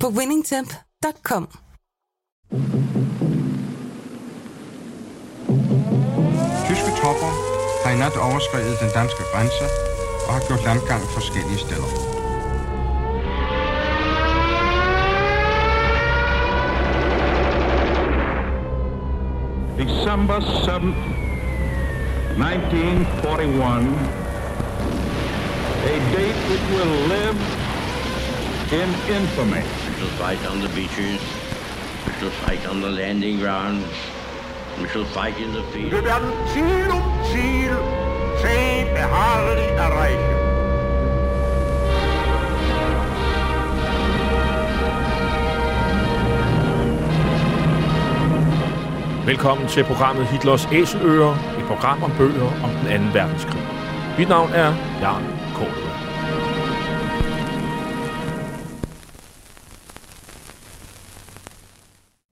på winningtemp.com. Tyske tropper har i nat overskrevet den danske grænse og har gjort landgang forskellige steder. December 7th, 1941, a date which will live in infamy. We shall fight on the beaches. We shall fight on the landing grounds. We shall fight in the field. Wir werden Ziel um Ziel zäh beharrlich erreichen. Velkommen til programmet Hitlers Æseløer, et program om bøger om den 2. verdenskrig. Mit navn er Jan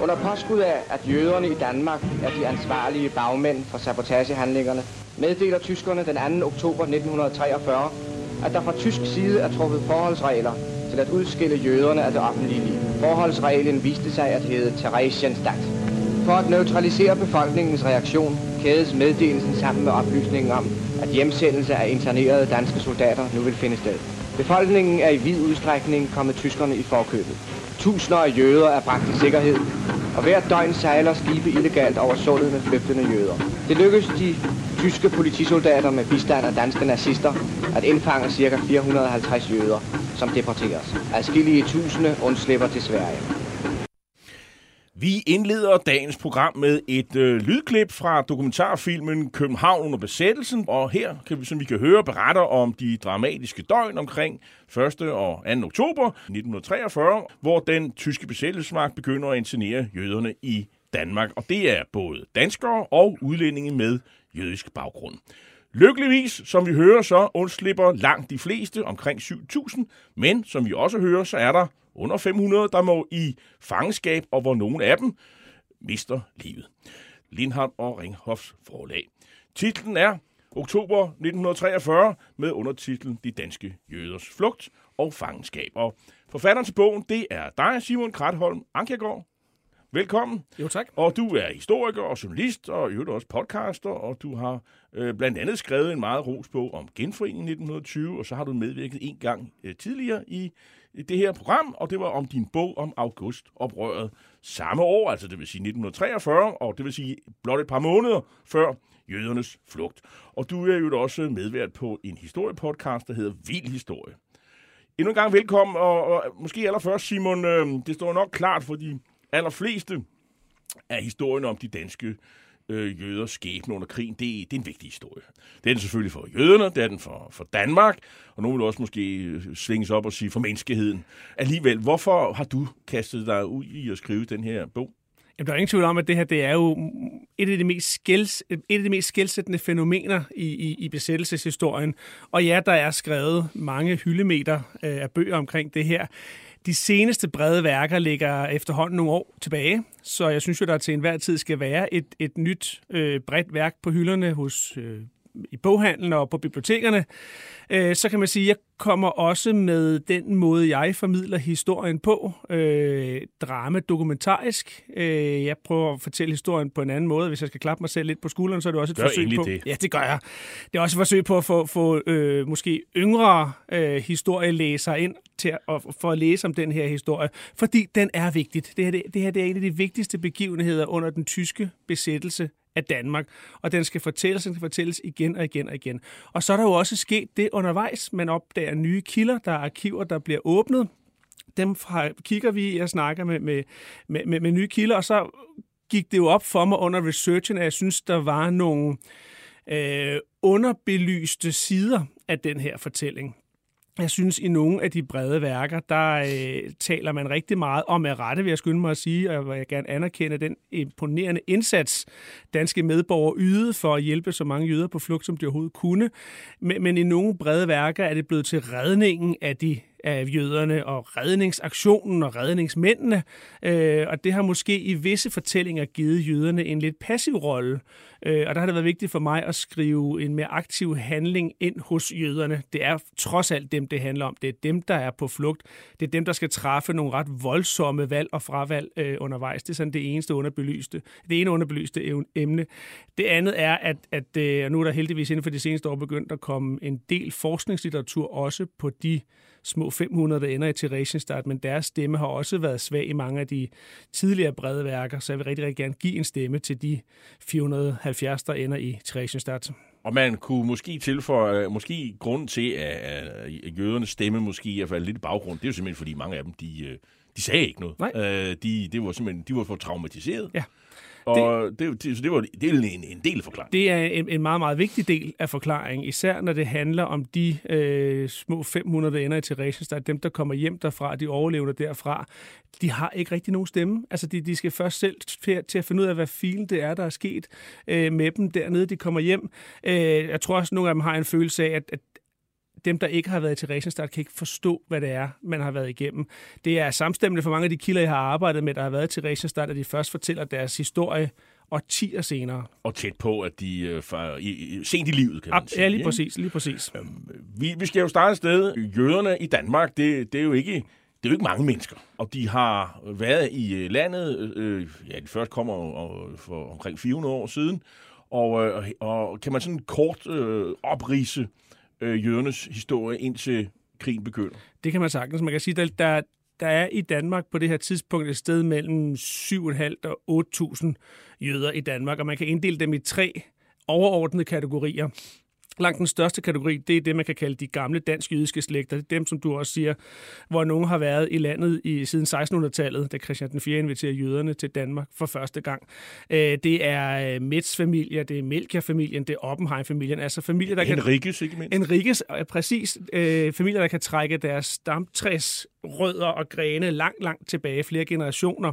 Under påskud af, at jøderne i Danmark er de ansvarlige bagmænd for sabotagehandlingerne, meddeler tyskerne den 2. oktober 1943, at der fra tysk side er truffet forholdsregler til at udskille jøderne af det offentlige liv. Forholdsreglen viste sig at hedde Theresienstadt. For at neutralisere befolkningens reaktion kædes meddelelsen sammen med oplysningen om, at hjemsendelse af internerede danske soldater nu vil finde sted. Befolkningen er i vid udstrækning kommet tyskerne i forkøbet. Tusinder af jøder er bragt i sikkerhed, og hver døgn sejler skibe illegalt over sundet med flygtende jøder. Det lykkedes de tyske politisoldater med bistand af danske nazister at indfange ca. 450 jøder, som deporteres. Adskillige tusinde undslipper til Sverige. Vi indleder dagens program med et øh, lydklip fra dokumentarfilmen København under besættelsen, og her kan vi, som vi kan høre, beretter om de dramatiske døgn omkring 1. og 2. oktober 1943, hvor den tyske besættelsesmagt begynder at internere jøderne i Danmark. Og det er både danskere og udlændinge med jødisk baggrund. Lykkeligvis, som vi hører, så undslipper langt de fleste, omkring 7.000, men som vi også hører, så er der under 500, der må i fangenskab, og hvor nogle af dem mister livet. Lindhardt og Ringhoffs forlag. Titlen er Oktober 1943 med undertitlen De danske jøders flugt og fangenskab. Og forfatteren til bogen, det er dig, Simon Kratholm Ankergaard. Velkommen. Jo, tak. Og du er historiker og journalist, og i øvrigt også podcaster, og du har øh, blandt andet skrevet en meget ros bog om genforeningen 1920, og så har du medvirket en gang øh, tidligere i, i det her program, og det var om din bog om augustoprøret samme år, altså det vil sige 1943, og det vil sige blot et par måneder før jødernes flugt. Og du er jo også medvært på en historiepodcast, der hedder Vild Historie. Endnu en gang velkommen, og, og måske allerførst, Simon, øh, det står nok klart for de allerfleste af historien om de danske øh, jøders skæbne under krigen, det, det er en vigtig historie. Det er den selvfølgelig for jøderne, det er den for, for Danmark, og nogen vil også måske øh, svinge sig op og sige for menneskeheden. Alligevel, hvorfor har du kastet dig ud i at skrive den her bog? Jamen, der er ingen tvivl om, at det her det er jo et af de mest, skils, et af de mest skældsættende fænomener i, i, i besættelseshistorien. Og ja, der er skrevet mange hyldemeter øh, af bøger omkring det her. De seneste brede værker ligger efterhånden nogle år tilbage, så jeg synes jo, der til enhver tid skal være et, et nyt øh, bredt værk på hylderne hos øh, i boghandlen og på bibliotekerne, øh, så kan man sige, at jeg kommer også med den måde, jeg formidler historien på. Øh, drama dokumentarisk. Øh, jeg prøver at fortælle historien på en anden måde. Hvis jeg skal klappe mig selv lidt på skulderen, så er det også et Gør forsøg på... det. Ja, det gør jeg. Det er også et forsøg på at få, få øh, måske yngre øh, historielæsere ind til at, for at læse om den her historie, fordi den er vigtigt. Det her, det, det her det er en af de vigtigste begivenheder under den tyske besættelse af Danmark, og den skal fortælles, den skal fortælles igen og igen og igen. Og så er der jo også sket det undervejs, man opdager nye kilder, der er arkiver, der bliver åbnet, dem fra, kigger vi i og snakker med, med, med, med, med nye kilder, og så gik det jo op for mig under researchen, at jeg synes, der var nogle øh, underbelyste sider af den her fortælling. Jeg synes, i nogle af de brede værker, der øh, taler man rigtig meget om med rette, vil jeg skynde mig at sige, og jeg vil gerne anerkende den imponerende indsats, danske medborgere ydede for at hjælpe så mange jøder på flugt, som de overhovedet kunne. Men, men i nogle brede værker er det blevet til redningen af de af jøderne og redningsaktionen og redningsmændene. Øh, og det har måske i visse fortællinger givet jøderne en lidt passiv rolle. Øh, og der har det været vigtigt for mig at skrive en mere aktiv handling ind hos jøderne. Det er trods alt dem, det handler om. Det er dem, der er på flugt. Det er dem, der skal træffe nogle ret voldsomme valg og fravalg øh, undervejs. Det er sådan det eneste underbelyste. Det ene underbelyste emne. Det andet er, at, at øh, nu er der heldigvis inden for de seneste år begyndt at komme en del forskningslitteratur også på de små 500, der ender i Theresienstadt, men deres stemme har også været svag i mange af de tidligere brede værker, så jeg vil rigtig, rigtig gerne give en stemme til de 470, der ender i Theresienstadt. Og man kunne måske tilføje, måske grund til, at jødernes stemme måske er faldet lidt i baggrund, det er jo simpelthen, fordi mange af dem, de, øh, de sagde ikke noget. Nej. Øh, de, det var simpelthen, de var for traumatiseret. Ja. Og det, det, det, så det var det er en, en del af forklaringen. Det er en, en meget, meget vigtig del af forklaringen, især når det handler om de øh, små 500, der ender i Theresienstadt, dem, der kommer hjem derfra, de overlevende derfra, de har ikke rigtig nogen stemme. Altså, de, de skal først selv til, til at finde ud af, hvad filen det er, der er sket øh, med dem dernede, de kommer hjem. Øh, jeg tror også, at nogle af dem har en følelse af, at, at dem, der ikke har været til Theresienstadt, kan ikke forstå, hvad det er, man har været igennem. Det er samstemmende for mange af de kilder, jeg har arbejdet med, der har været til Theresienstadt, at de først fortæller deres historie årtier senere. Og tæt på, at de øh, i, sent i livet, kan man Ja, sige. lige ikke? præcis, lige præcis. Vi, vi skal jo starte et sted. Jøderne i Danmark, det, det er jo ikke det er jo ikke mange mennesker, og de har været i øh, landet, øh, ja, de først kommer og, for omkring 400 år siden, og, øh, og kan man sådan kort øh, oprise øh, jødernes historie indtil krigen begynder? Det kan man sagtens. Man kan sige, at der, der er i Danmark på det her tidspunkt et sted mellem 7.500 og 8.000 jøder i Danmark, og man kan inddele dem i tre overordnede kategorier. Langt den største kategori, det er det, man kan kalde de gamle dansk-jødiske slægter. Det er dem, som du også siger, hvor nogen har været i landet i siden 1600-tallet, da Christian den 4. inviterer jøderne til Danmark for første gang. Øh, Det er Metz-familier, det er Melchior-familien, det er Oppenheim-familien, altså familier, der kan... Henriques, ikke mindst? Enriques, øh, præcis. Øh, familier, der kan trække deres stamtræs rødder og grene langt, langt tilbage, flere generationer.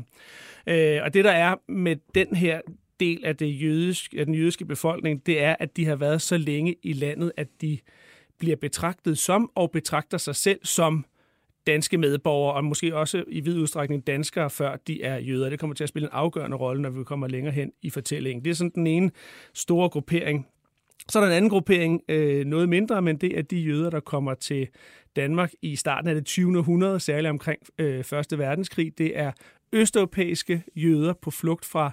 Øh, og det, der er med den her del af, det jødiske, af den jødiske befolkning, det er, at de har været så længe i landet, at de bliver betragtet som og betragter sig selv som danske medborgere, og måske også i vid udstrækning danskere, før de er jøder. Det kommer til at spille en afgørende rolle, når vi kommer længere hen i fortællingen. Det er sådan den ene store gruppering. Så er der en anden gruppering, øh, noget mindre, men det er de jøder, der kommer til Danmark i starten af det 20. århundrede, særligt omkring øh, Første Verdenskrig. Det er østeuropæiske jøder på flugt fra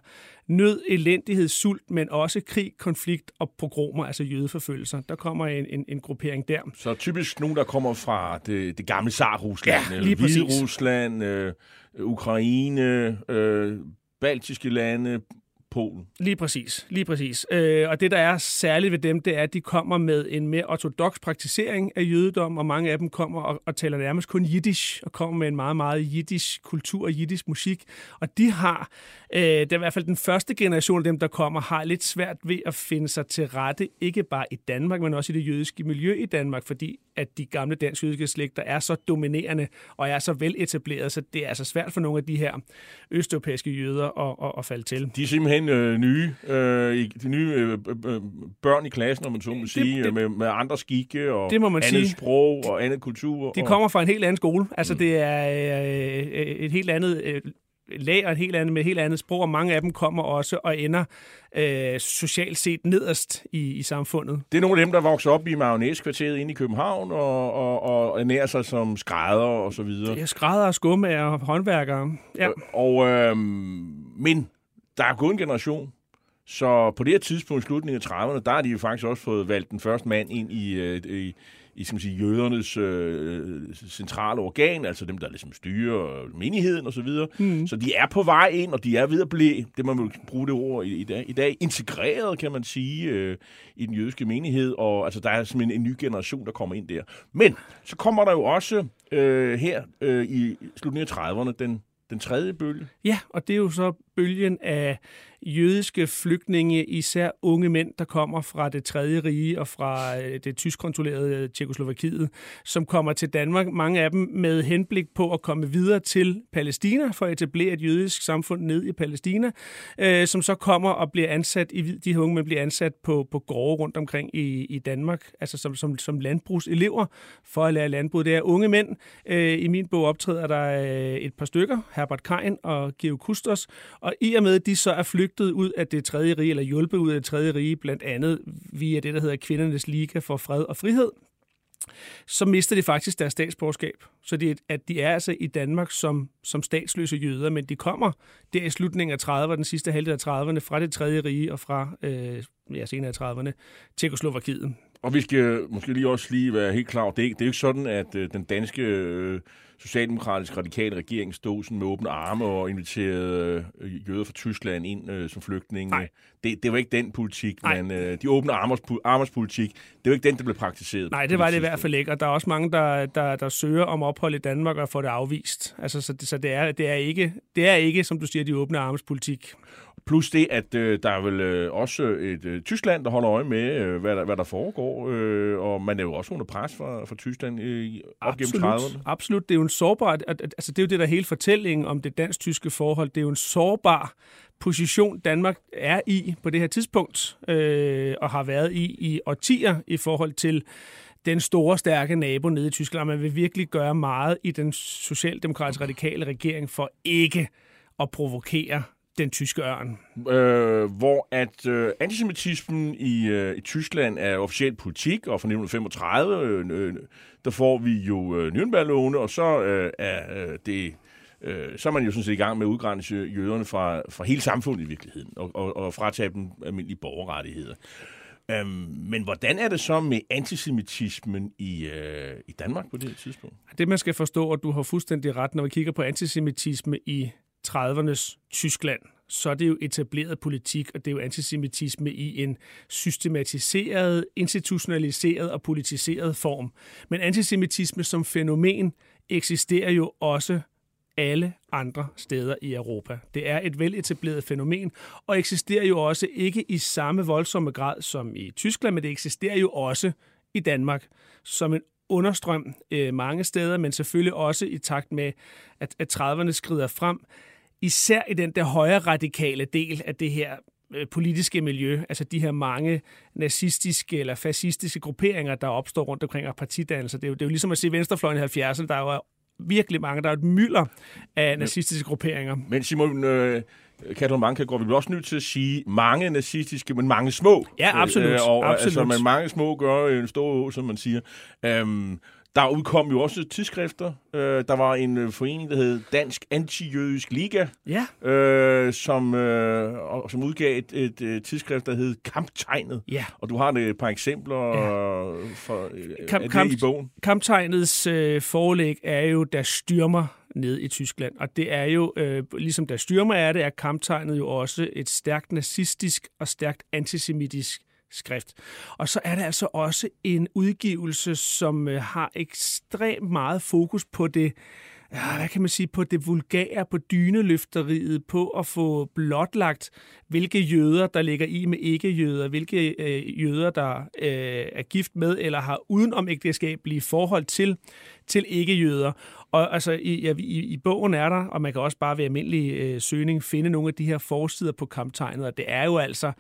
nød, elendighed, sult, men også krig, konflikt og pogromer, altså jødeforfølgelser. Der kommer en, en, en gruppering der. Så typisk nogen, der kommer fra det, det gamle Tsar-Rusland, Ja, eller lige præcis. Hvide-Rusland, øh, Ukraine, øh, baltiske lande, Polen. Lige præcis, lige præcis. Øh, og det, der er særligt ved dem, det er, at de kommer med en mere ortodox praktisering af jødedom, og mange af dem kommer og, og taler nærmest kun jiddisch, og kommer med en meget, meget jiddisch kultur og jiddisch musik. Og de har, øh, det er i hvert fald den første generation af dem, der kommer, har lidt svært ved at finde sig til rette, ikke bare i Danmark, men også i det jødiske miljø i Danmark, fordi at de gamle dansk-jødiske slægter er så dominerende og er så veletableret, så det er altså svært for nogle af de her østeuropæiske jøder at, at, at falde til. De er simpelthen øh, nye, øh, de nye øh, øh, børn i klassen, om man så må sige, det- med, med andre skikke og Det må man andet sige. sprog og andet kultur. De og, kommer fra en helt anden skole. Altså, det er øh, øh, et helt andet øh, og et helt andet, med et helt andet sprog, og mange af dem kommer også og ender øh, socialt set nederst i, i samfundet. Det er nogle af dem, der vokser op i mayonnaise-kvarteret inde i København og, og, og ernærer sig som skrædder og så videre. Det er skrædder, skummager og håndværkere. Ja. Og, øh, men der er gået en generation, så på det her tidspunkt, slutningen af 30'erne, der har de jo faktisk også fået valgt den første mand ind i, øh, i, i skal man sige, jødernes øh, centrale organ, altså dem, der ligesom styrer menigheden og så videre. Mm. Så de er på vej ind, og de er ved at blive, det man bruge det ord i, i, dag, i dag, integreret, kan man sige, øh, i den jødiske menighed, og altså der er simpelthen en ny generation, der kommer ind der. Men så kommer der jo også øh, her øh, i slutningen af 30'erne den, den tredje bølge. Ja, og det er jo så bølgen af jødiske flygtninge, især unge mænd, der kommer fra det tredje rige og fra øh, det tyskkontrollerede øh, Tjekoslovakiet, som kommer til Danmark. Mange af dem med henblik på at komme videre til Palæstina for at etablere et jødisk samfund ned i Palæstina, øh, som så kommer og bliver ansat, i, de her unge mænd bliver ansat på, på gårde rundt omkring i, i Danmark, altså som, som, som landbrugselever for at lære landbrug. Det er unge mænd. Øh, I min bog optræder der øh, et par stykker, Herbert Kein og Georg Kustos, og i og med, at de så er flygtet ud af det tredje rige, eller hjulpet ud af det tredje rige, blandt andet via det, der hedder Kvindernes Liga for Fred og Frihed, så mister de faktisk deres statsborgerskab. Så det, at de er altså i Danmark som, som statsløse jøder, men de kommer der i slutningen af 30'erne, den sidste halvdel af 30'erne, fra det tredje rige og fra øh, ja, senere af 30'erne, Tjekoslovakiet. Og vi skal måske lige også lige være helt klar, det er, det er jo ikke sådan, at øh, den danske øh, socialdemokratisk radikale regering stod sådan med åbne arme og inviterede øh, jøder fra Tyskland ind øh, som flygtninge. Nej. Det, det var ikke den politik, Nej. men øh, de åbne armers, armers politik, det var ikke den, der blev praktiseret. Nej, det var det i hvert fald ikke, og der er også mange, der, der, der søger om ophold i Danmark og får det afvist. Altså, så det, så det, er, det, er ikke, det er ikke, som du siger, de åbne armers politik. Plus det, at øh, der er vel øh, også et øh, Tyskland, der holder øje med, øh, hvad, der, hvad der foregår, øh, og man er jo også under pres fra, fra Tyskland øh, op Absolut. gennem 30'erne. Absolut. Det er jo en sårbar, at, at, altså det er jo det, der hele fortællingen om det dansk-tyske forhold. Det er jo en sårbar position, Danmark er i på det her tidspunkt, øh, og har været i i årtier i forhold til den store, stærke nabo nede i Tyskland. Man vil virkelig gøre meget i den socialdemokratiske radikale regering for ikke at provokere den tyske ørn. Øh, hvor at øh, antisemitismen i, øh, i Tyskland er officiel politik, og fra 1935, øh, øh, der får vi jo øh, Nürnberg-lovene, og så øh, er øh, det... Øh, så er man jo sådan set i gang med at udgrænse jøderne fra, fra hele samfundet i virkeligheden, og, og, og fratage dem almindelige borgerrettigheder. Øhm, men hvordan er det så med antisemitismen i, øh, i Danmark på det tidspunkt? Det man skal forstå, og du har fuldstændig ret, når vi kigger på antisemitisme i 30'ernes Tyskland, så er det jo etableret politik, og det er jo antisemitisme i en systematiseret, institutionaliseret og politiseret form. Men antisemitisme som fænomen eksisterer jo også alle andre steder i Europa. Det er et veletableret fænomen, og eksisterer jo også ikke i samme voldsomme grad som i Tyskland, men det eksisterer jo også i Danmark som en understrøm øh, mange steder, men selvfølgelig også i takt med, at, at 30'erne skrider frem, især i den der højre radikale del af det her øh, politiske miljø, altså de her mange nazistiske eller fascistiske grupperinger, der opstår rundt omkring af partidannelser. Det er jo, det er jo ligesom at se venstrefløjen i 70'erne, der er jo virkelig mange, der er et mylder af nazistiske grupperinger. Men Simon, øh, Katalin Manke går vi også nødt til at sige mange nazistiske, men mange små. Ja, absolut. Øh, og, absolut. Altså, men mange små gør en stor å, som man siger. Øhm, der udkom jo også tidsskrifter. Øh, der var en øh, forening, der hed Dansk Antijødisk Liga, Ja. øh, som, øh, og, som udgav et, et, et tidsskrift, der hed Kamptegnet. Ja. Og du har et par eksempler ja. for, øh, Kamp- kamp- i bogen. Kamptegnets øh, forelæg er jo Der Styrmer ned i Tyskland, og det er jo, øh, ligesom Der Styrmer er det, er kamptegnet jo også et stærkt nazistisk og stærkt antisemitisk skrift. Og så er der altså også en udgivelse, som øh, har ekstremt meget fokus på det, ja, hvad kan man sige, på det vulgære, på dyneløfteriet, på at få blotlagt, hvilke jøder, der ligger i med ikke-jøder, hvilke øh, jøder, der øh, er gift med eller har udenom ægteskabelige forhold til, til ikke-jøder. Og altså, i, ja, i, i bogen er der, og man kan også bare ved almindelig øh, søgning finde nogle af de her forsider på kamptegnet, og det er jo altså,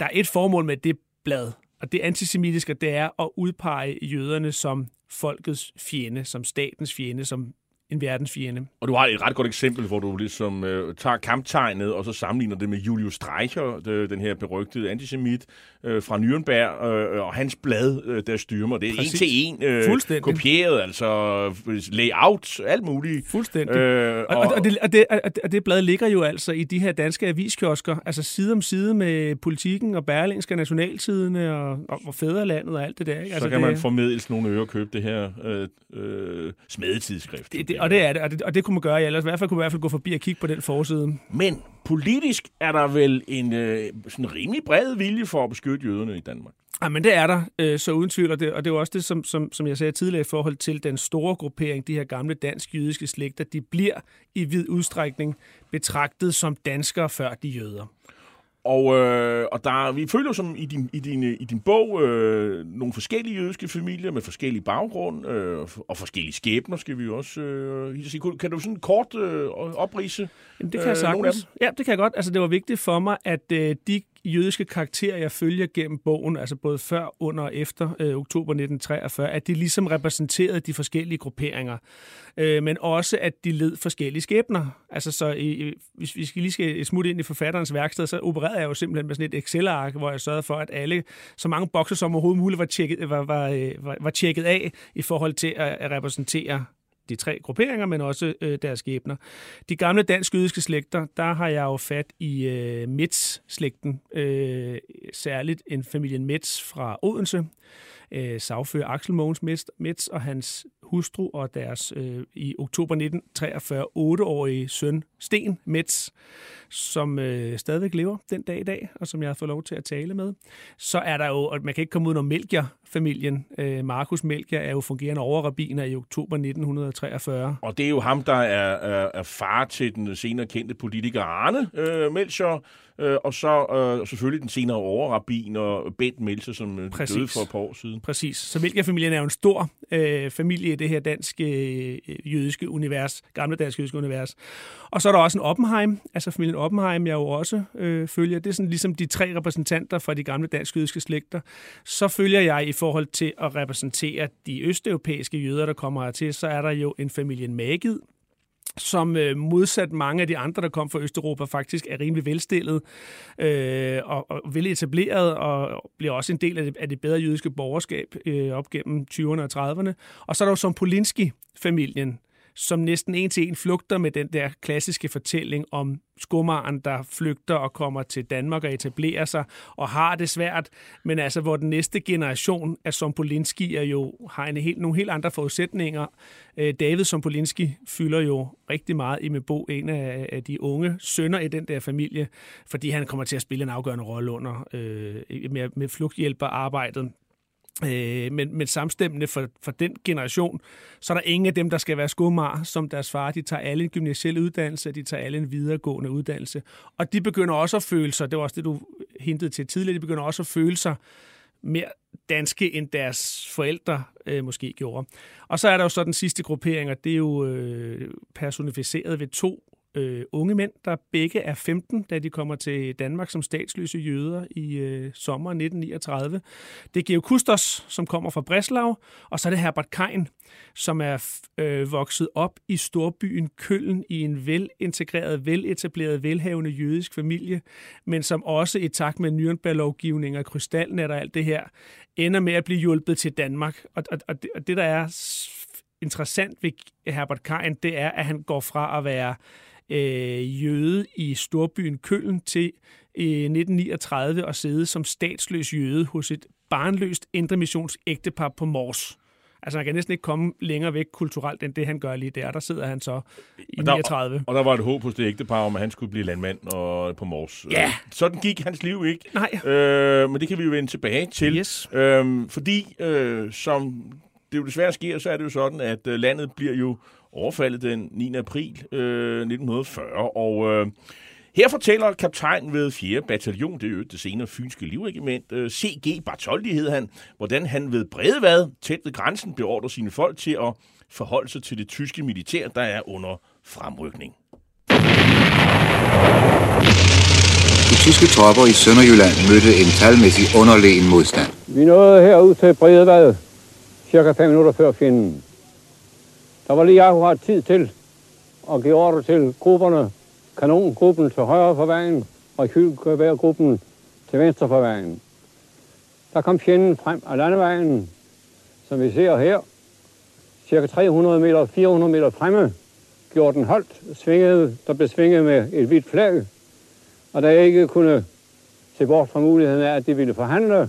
der er et formål med det blad, og det antisemitiske, det er at udpege jøderne som folkets fjende, som statens fjende, som en verdensfjende. Og du har et ret godt eksempel, hvor du ligesom øh, tager kamptegnet, og så sammenligner det med Julius Streicher, det, den her berygtede antisemit øh, fra Nürnberg, øh, og hans blad, øh, der styrmer. Det er Præcis. en til en øh, kopieret, altså layout, alt muligt. Fuldstændig. Øh, Og, og, og, det, og, det, og det blad ligger jo altså i de her danske aviskiosker, altså side om side med politikken og Berlingske Nationaltidene og, og, og Fæderlandet og alt det der. Ikke? så Altså, kan det, man formedels nogle øre købe det her øh, øh, smedetidsskrift. det, det, og det er det, og det, og det kunne man gøre, ellers i hvert fald kunne man i hvert fald gå forbi og kigge på den forside. Men politisk er der vel en øh, sådan rimelig bred vilje for at beskytte jøderne i Danmark. Ja, men det er der, øh, så uden tvivl, og det, og det er jo også det, som, som, som jeg sagde tidligere i forhold til den store gruppering, de her gamle dansk-jødiske slægter, de bliver i vid udstrækning betragtet som danskere før de jøder. Og, øh, og der, vi følger som i din, i din, i din bog øh, nogle forskellige jødiske familier med forskellige baggrund øh, og forskellige skæbner, skal vi også øh, sige. Kan du sådan kort øh, oprise Jamen, det kan jeg øh, af sagtens. Ja, det kan jeg godt. Altså, det var vigtigt for mig, at øh, de jødiske karakterer, jeg følger gennem bogen, altså både før, under og efter øh, oktober 1943, at de ligesom repræsenterede de forskellige grupperinger, øh, men også, at de led forskellige skæbner. Altså, så i, hvis vi skal lige skal smutte ind i forfatterens værksted, så opererede jeg jo simpelthen med sådan et Excel-ark, hvor jeg sørgede for, at alle, så mange bokser som overhovedet muligt, var tjekket, var, var, øh, var, var tjekket af i forhold til at, at repræsentere de tre grupperinger, men også øh, deres skæbner. De gamle dansk-jødiske slægter, der har jeg jo fat i øh, Mets-slægten, øh, særligt en familien Mets fra Odense, øh, sagfører Axel Mogens Metz, og hans hustru og deres øh, i oktober 1943 8-årige søn Sten Metz, som øh, stadigvæk lever den dag i dag, og som jeg har fået lov til at tale med. Så er der jo, og man kan ikke komme ud om Melchior-familien. Øh, Markus Melchior er jo fungerende overrabiner i oktober 1943. Og det er jo ham, der er, er, er far til den senere kendte politiker Arne øh, Melchior, øh, og så øh, selvfølgelig den senere overrabin og Bent Melchior, som øh, Præcis. døde for et par år siden. Præcis. Så Melchior-familien er jo en stor øh, familie i det her danske øh, jødiske univers, gamle danske jødiske univers. Og så er der også en Oppenheim, altså familien Oppenheim, jeg jo også øh, følger. Det er sådan ligesom de tre repræsentanter fra de gamle dansk jødiske slægter. Så følger jeg i forhold til at repræsentere de østeuropæiske jøder, der kommer hertil, så er der jo en familien Magid, som øh, modsat mange af de andre, der kom fra Østeuropa, faktisk er rimelig velstillet øh, og, og veletableret, og bliver også en del af det, af det bedre jødiske borgerskab øh, op gennem 20'erne og 30'erne. Og så er der jo som Polinski-familien, som næsten en til en flugter med den der klassiske fortælling om skummeren, der flygter og kommer til Danmark og etablerer sig og har det svært, men altså hvor den næste generation af Sompolinski er jo, har en helt, nogle helt andre forudsætninger. Øh, David Sompolinski fylder jo rigtig meget i med Bo, en af, af de unge sønner i den der familie, fordi han kommer til at spille en afgørende rolle under øh, med, med flugthjælperarbejdet. Øh, men, men samstemmende for, for den generation, så er der ingen af dem, der skal være skumar som deres far. De tager alle en gymnasiel uddannelse, de tager alle en videregående uddannelse. Og de begynder også at føle sig, det var også det, du hintede til tidligere, de begynder også at føle sig mere danske, end deres forældre øh, måske gjorde. Og så er der jo så den sidste gruppering, og det er jo øh, personificeret ved to øh, unge mænd, der begge er 15, da de kommer til Danmark som statsløse jøder i øh, sommer 1939. Det er Georg Kustos, som kommer fra Breslau, og så er det Herbert Kein, som er øh, vokset op i storbyen Køln i en velintegreret, veletableret, velhavende jødisk familie, men som også i takt med Nürnberg-lovgivning og krystalnet og alt det her, ender med at blive hjulpet til Danmark. Og, og, og, det, og det, der er interessant ved Herbert Kein, det er, at han går fra at være øh, jøde i storbyen Køln til i 1939 at sidde som statsløs jøde hos et barnløst indremissions ægtepar på Mors. Altså, han kan næsten ikke komme længere væk kulturelt, end det, han gør lige der. Der sidder han så i Og der- 39. Og der var et håb hos det ægtepar om, at han skulle blive landmand og på Mors. Ja. Øh, Sådan gik hans liv ikke. Nej. Øh, men det kan vi jo vende tilbage til. Yes. Øhm, fordi, øh, som det jo desværre sker, så er det jo sådan, at øh, landet bliver jo overfaldet den 9. april øh, 1940. Og øh, her fortæller kaptajn ved 4. bataljon, det er jo det senere fynske livregiment, øh, C.G. Bartoldi hed han, hvordan han ved Bredevad, tæt ved grænsen, beordrer sine folk til at forholde sig til det tyske militær, der er under fremrykning. De tyske tropper i Sønderjylland mødte en talmæssig underlegen modstand. Vi nåede herud til Bredevad, cirka 5 minutter før fjenden. Der var lige akkurat tid til at give ordre til grupperne, kanongruppen til højre for vejen og kylgeværgruppen til venstre for vejen. Der kom fjenden frem af landevejen, som vi ser her, cirka 300 meter, 400 meter fremme, gjorde den holdt, svingede, der blev svinget med et hvidt flag, og da jeg ikke kunne se bort fra muligheden af, at de ville forhandle,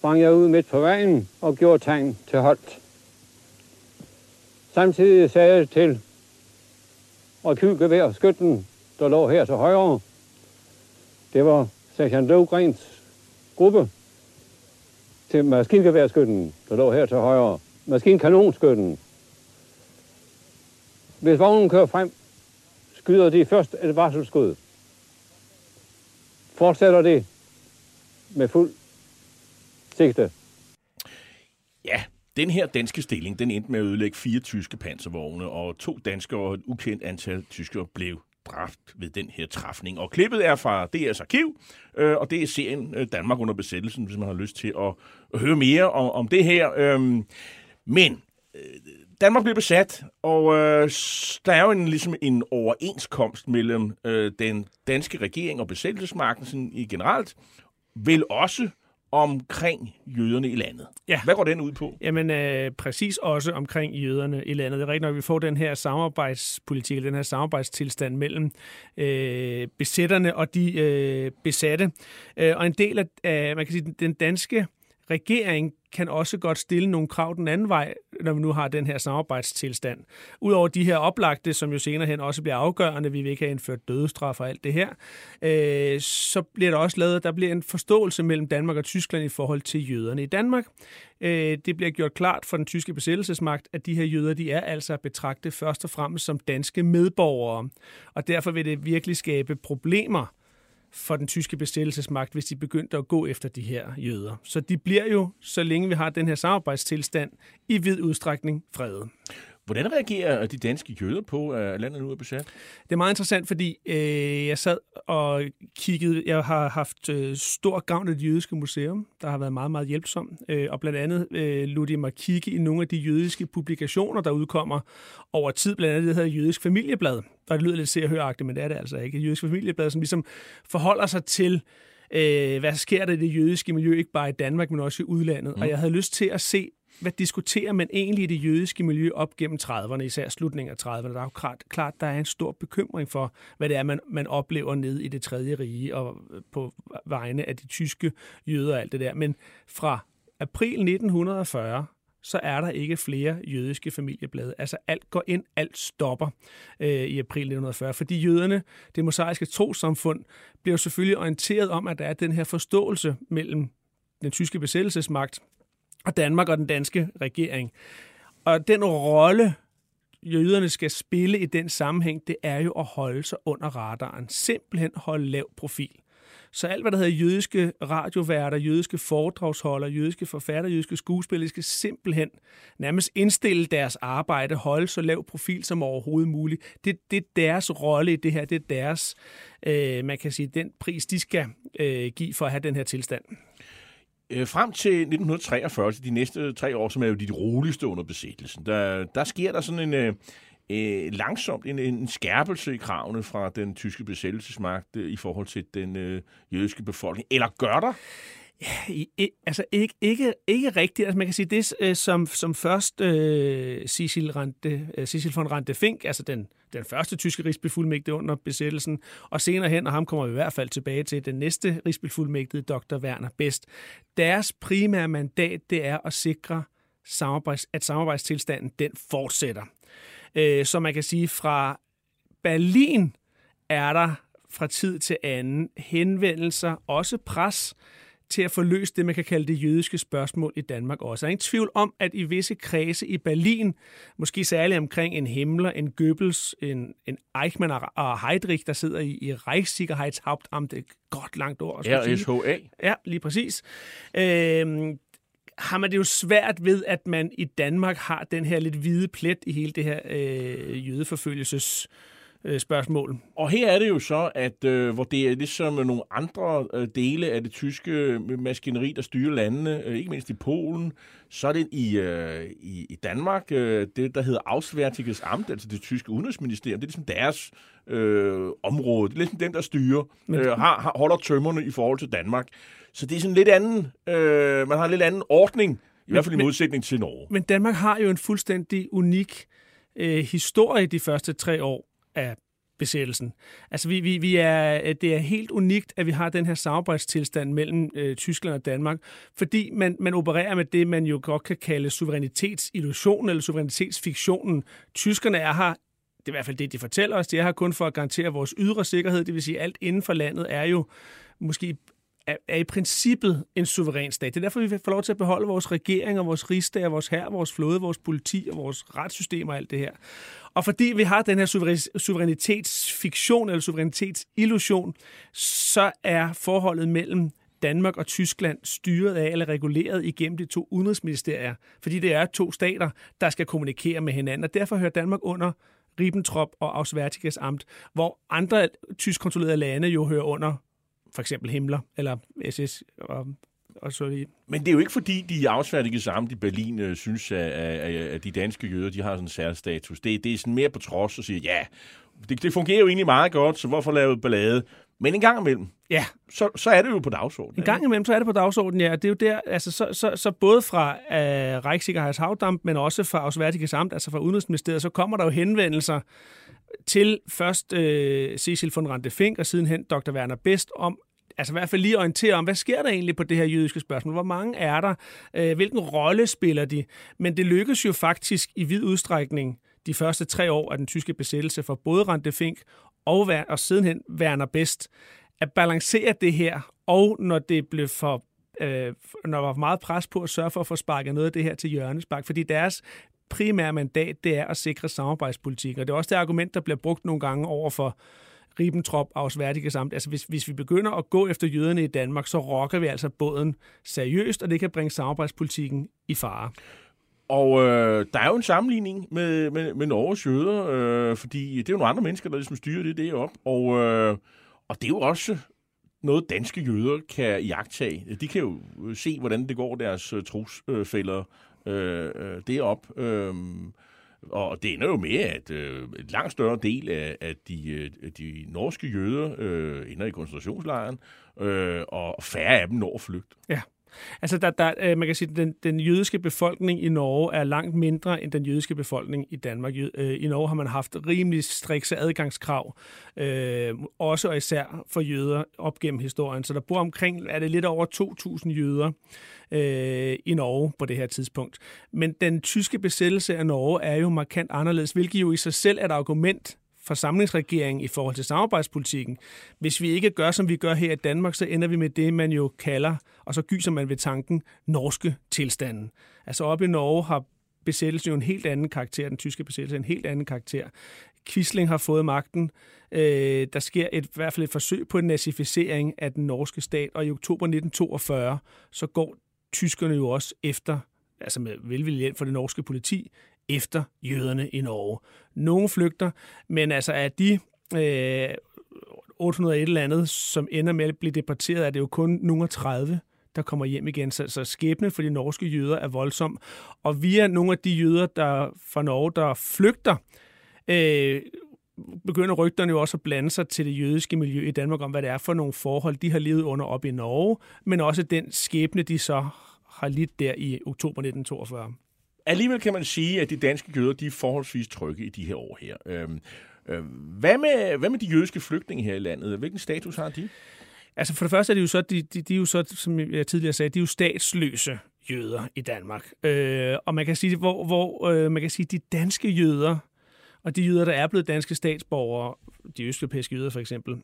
sprang jeg ud midt på vejen og gjorde tegn til holdt. Samtidig sagde jeg til rekylgevær skytten, der lå her til højre, det var sergeant Løvgrens gruppe til maskingeværskytten, der lå her til højre. Maskinkanonskytten. Hvis vognen kører frem, skyder de først et varselskud. Fortsætter det med fuld sigte. Ja, den her danske stilling, den endte med at ødelægge fire tyske panservogne, og to danske og et ukendt antal tyskere blev dræbt ved den her træfning. Og klippet er fra DR's arkiv, øh, og det er serien øh, Danmark under besættelsen, hvis man har lyst til at, at høre mere om, om det her. Øh, men øh, Danmark blev besat, og øh, der er jo en, ligesom en overenskomst mellem øh, den danske regering og besættelsesmagten sådan, i generelt, vil også omkring jøderne i landet. Ja. Hvad går den ud på? Jamen, øh, præcis også omkring jøderne i landet. Det er rigtigt at vi får den her samarbejdspolitik, den her samarbejdstilstand mellem øh, besætterne og de øh, besatte. Øh, og en del af, af, man kan sige, den danske regering kan også godt stille nogle krav den anden vej, når vi nu har den her samarbejdstilstand. Udover de her oplagte, som jo senere hen også bliver afgørende, vi vil ikke have indført dødestraf og alt det her, øh, så bliver der også lavet, der bliver en forståelse mellem Danmark og Tyskland i forhold til jøderne i Danmark. Øh, det bliver gjort klart for den tyske besættelsesmagt, at de her jøder, de er altså betragtet først og fremmest som danske medborgere, og derfor vil det virkelig skabe problemer for den tyske besættelsesmagt, hvis de begyndte at gå efter de her jøder. Så de bliver jo, så længe vi har den her samarbejdstilstand, i vid udstrækning fredet. Hvordan reagerer de danske jøder på, at landet nu er besat? Det er meget interessant, fordi øh, jeg sad og kiggede. Jeg har haft øh, stor gavn af det jødiske museum, der har været meget, meget hjælpsom. Øh, og blandt andet øh, lod de mig kigge i nogle af de jødiske publikationer, der udkommer over tid. Blandt andet det hedder Jødisk Familieblad. Og det lyder lidt se og men det er det altså ikke. Jødisk Familieblad, som ligesom forholder sig til øh, hvad sker der i det jødiske miljø, ikke bare i Danmark, men også i udlandet. Mm. Og jeg havde lyst til at se hvad diskuterer man egentlig i det jødiske miljø op gennem 30'erne, især slutningen af 30'erne? Der er jo klart, klart, der er en stor bekymring for, hvad det er, man, man oplever ned i det tredje rige og øh, på vegne af de tyske jøder og alt det der. Men fra april 1940, så er der ikke flere jødiske familieblade. Altså alt går ind, alt stopper øh, i april 1940, fordi jøderne, det mosaiske trosamfund, bliver selvfølgelig orienteret om, at der er den her forståelse mellem den tyske besættelsesmagt og Danmark og den danske regering. Og den rolle, jøderne skal spille i den sammenhæng, det er jo at holde sig under radaren. Simpelthen holde lav profil. Så alt, hvad der hedder jødiske radioværter, jødiske foredragsholdere, jødiske forfatter, jødiske skuespillere, skal simpelthen nærmest indstille deres arbejde, holde så lav profil som overhovedet muligt. Det, det er deres rolle i det her, det er deres, øh, man kan sige, den pris, de skal øh, give for at have den her tilstand. Øh, frem til 1943, de næste tre år, som er jo de roligste under besættelsen, der, der sker der sådan en... Øh, øh, langsomt en, en skærpelse i kravene fra den tyske besættelsesmagt øh, i forhold til den øh, jødiske befolkning. Eller gør der? Ja, i, altså ikke, ikke, ikke rigtigt. Altså man kan sige, det øh, som, som først øh, Cecil, Rante, øh, Cecil von Rante Fink, altså den, den første tyske rigsbefuldmægtige under besættelsen, og senere hen, og ham kommer vi i hvert fald tilbage til, den næste rigsbefuldmægtige, dr. Werner Best. Deres primære mandat, det er at sikre, samarbejds, at samarbejdstilstanden den fortsætter. Øh, så man kan sige, fra Berlin er der fra tid til anden henvendelser, også pres, til at få løst det, man kan kalde det jødiske spørgsmål i Danmark også. Der er ingen tvivl om, at i visse kredse i Berlin, måske særligt omkring en Himmler, en Goebbels, en, en Eichmann og Heydrich, der sidder i, i Reichssicherheitshauptamt, det er et godt langt ord. RSHA. Ja, lige præcis. Øhm, har man det jo svært ved, at man i Danmark har den her lidt hvide plet i hele det her øh, jødeforfølgelses øh, spørgsmål. Og her er det jo så, at øh, hvor det er ligesom nogle andre øh, dele af det tyske maskineri, der styrer landene, øh, ikke mindst i Polen, så er det i, øh, i, i Danmark, øh, det der hedder Auswärtiges Amt, altså det tyske udenrigsministerium, det er ligesom deres øh, område. Det er ligesom dem, der styrer, øh, har, har, holder tømmerne i forhold til Danmark. Så det er sådan lidt anden, øh, man har en lidt anden ordning, i hvert fald i modsætning til Norge. Men Danmark har jo en fuldstændig unik øh, historie de første tre år af besættelsen. Altså, vi, vi, vi er, øh, det er helt unikt, at vi har den her samarbejdstilstand mellem øh, Tyskland og Danmark, fordi man, man opererer med det, man jo godt kan kalde suverænitetsillusionen eller suverænitetsfiktionen. Tyskerne er her det er i hvert fald det, de fortæller os. De er her kun for at garantere vores ydre sikkerhed, det vil sige, alt inden for landet er jo måske er, er i princippet en suveræn stat. Det er derfor, vi får lov til at beholde vores regering og vores rigsdag, vores her, vores flåde, vores politi og vores retssystem og alt det her. Og fordi vi har den her suverænitetsfiktion eller suverænitetsillusion, så er forholdet mellem Danmark og Tyskland styret af eller reguleret igennem de to udenrigsministerier, fordi det er to stater, der skal kommunikere med hinanden, og derfor hører Danmark under Ribbentrop og Auswärtiges Amt, hvor andre tysk kontrollerede lande jo hører under for eksempel Himmler eller SS og og så lige. Men det er jo ikke fordi, de afsværdige sammen i Berlin øh, synes, at, at, at de danske jøder de har sådan en særstatus. Det, det er sådan mere på trods og siger, ja, det, det fungerer jo egentlig meget godt, så hvorfor lave ballade? Men en gang imellem, ja. så, så er det jo på dagsordenen. En gang imellem, så er det på dagsordenen, ja. Det er jo der, altså, så, så, så både fra uh, Reichssicherheitshavdamp, men også fra Auswärtiges Amt, altså fra Udenrigsministeriet, så kommer der jo henvendelser til først øh, Cecil von Rante Fink og sidenhen Dr. Werner Best om, altså i hvert fald lige orientere om, hvad sker der egentlig på det her jødiske spørgsmål? Hvor mange er der? Øh, hvilken rolle spiller de? Men det lykkes jo faktisk i vid udstrækning de første tre år af den tyske besættelse for både Rante Fink og, og sidenhen Werner Best at balancere det her, og når det blev for øh, når der var meget pres på at sørge for at få sparket noget af det her til hjørnespark, fordi deres primære mandat, det er at sikre samarbejdspolitik, og det er også det argument, der bliver brugt nogle gange over for Ribbentrop Auswärtige samt. Altså hvis, hvis vi begynder at gå efter jøderne i Danmark, så rokker vi altså båden seriøst, og det kan bringe samarbejdspolitikken i fare. Og øh, der er jo en sammenligning med, med, med Norges jøder, øh, fordi det er jo nogle andre mennesker, der ligesom styrer det deroppe. Og, øh, og det er jo også noget, danske jøder kan jagtage. De kan jo se, hvordan det går deres øh, trosfælder Øh, øh, det op. Øh, og det ender jo med, at øh, en langt større del af, af de, øh, de norske jøder øh, ender i koncentrationslejren, øh, og færre af dem når flygt. Ja. Altså, der, der, øh, man kan sige, at den, den jødiske befolkning i Norge er langt mindre end den jødiske befolkning i Danmark. Øh, I Norge har man haft rimelig strikse adgangskrav, øh, også og især for jøder op gennem historien. Så der bor omkring, er det lidt over 2.000 jøder øh, i Norge på det her tidspunkt. Men den tyske besættelse af Norge er jo markant anderledes, hvilket jo i sig selv er et argument forsamlingsregering i forhold til samarbejdspolitikken. Hvis vi ikke gør, som vi gør her i Danmark, så ender vi med det, man jo kalder, og så gyser man ved tanken, norske tilstanden. Altså op i Norge har besættelsen jo en helt anden karakter, den tyske besættelse en helt anden karakter. Quisling har fået magten. Øh, der sker et, i hvert fald et forsøg på en nazificering af den norske stat, og i oktober 1942, så går tyskerne jo også efter, altså med velvillig hjælp for det norske politi, efter jøderne i Norge. Nogle flygter, men altså er de øh, 800 et eller andet, som ender med at blive deporteret, er det jo kun nogle 30, der kommer hjem igen. Så, så skæbnen for de norske jøder er voldsom. Og via nogle af de jøder der fra Norge, der flygter, øh, begynder rygterne jo også at blande sig til det jødiske miljø i Danmark om, hvad det er for nogle forhold, de har levet under op i Norge, men også den skæbne, de så har lidt der i oktober 1942. Alligevel kan man sige, at de danske jøder de er forholdsvis trygge i de her år her. Øhm, øh, hvad, med, hvad med de jødiske flygtninge her i landet? Hvilken status har de? Altså for det første er de jo så, de, de, de er jo så, som jeg tidligere sagde, de er jo statsløse jøder i Danmark. Øh, og man kan sige, hvor, hvor øh, man kan sige, de danske jøder, og de jøder, der er blevet danske statsborgere, de østeuropæiske jøder for eksempel,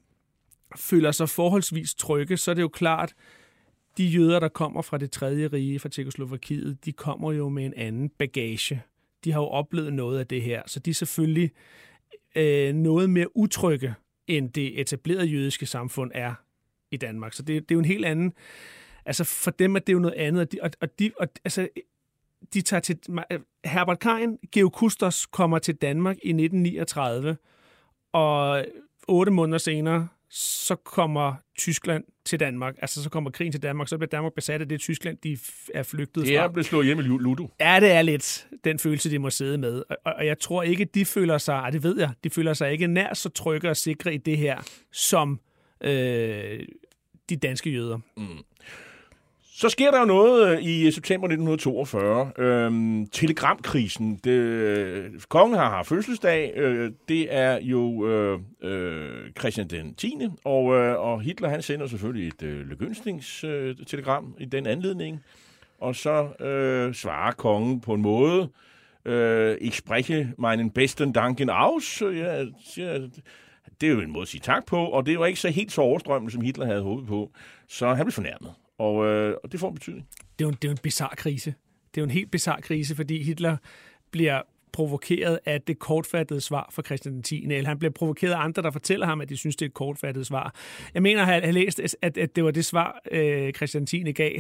føler sig forholdsvis trygge, så er det jo klart, de jøder, der kommer fra det tredje rige, fra Tjekoslovakiet, de kommer jo med en anden bagage. De har jo oplevet noget af det her, så de er selvfølgelig øh, noget mere utrygge, end det etablerede jødiske samfund er i Danmark. Så det, det er jo en helt anden... Altså for dem er det jo noget andet, og de, og, og de, og, altså, de tager til... Herbert Klein, Geo Kustos, kommer til Danmark i 1939, og otte måneder senere, så kommer Tyskland til Danmark. Altså, så kommer krigen til Danmark, så bliver Danmark besat af det Tyskland, de er flygtet Det er fra. blevet slået hjem i Ludo. Ja, det er lidt den følelse, de må sidde med. Og, og jeg tror ikke, de føler sig, og det ved jeg, de føler sig ikke nær så trygge og sikre i det her, som øh, de danske jøder. Så sker der jo noget øh, i øh, september 1942. Øhm, telegramkrisen. Det, øh, kongen har haft fødselsdag. Øh, det er jo øh, øh, Christian den 10. Og, øh, og Hitler han sender selvfølgelig et øh, lykønskningstelegram i den anledning. Og så øh, svarer kongen på en måde. Øh, ich spreche meinen besten Danken aus. Ja, ja, det er jo en måde at sige tak på, og det var ikke så helt så overstrømmende, som Hitler havde håbet på. Så han blev fornærmet, og, øh, og det får en betydning. Det er jo, det er jo en bizarre krise. Det er jo en helt bizarre krise, fordi Hitler bliver provokeret af det kortfattede svar fra Christian den 10. Eller han bliver provokeret af andre, der fortæller ham, at de synes, det er et kortfattet svar. Jeg mener, at jeg har læst, at, at det var det svar, øh, Christian den 10. gav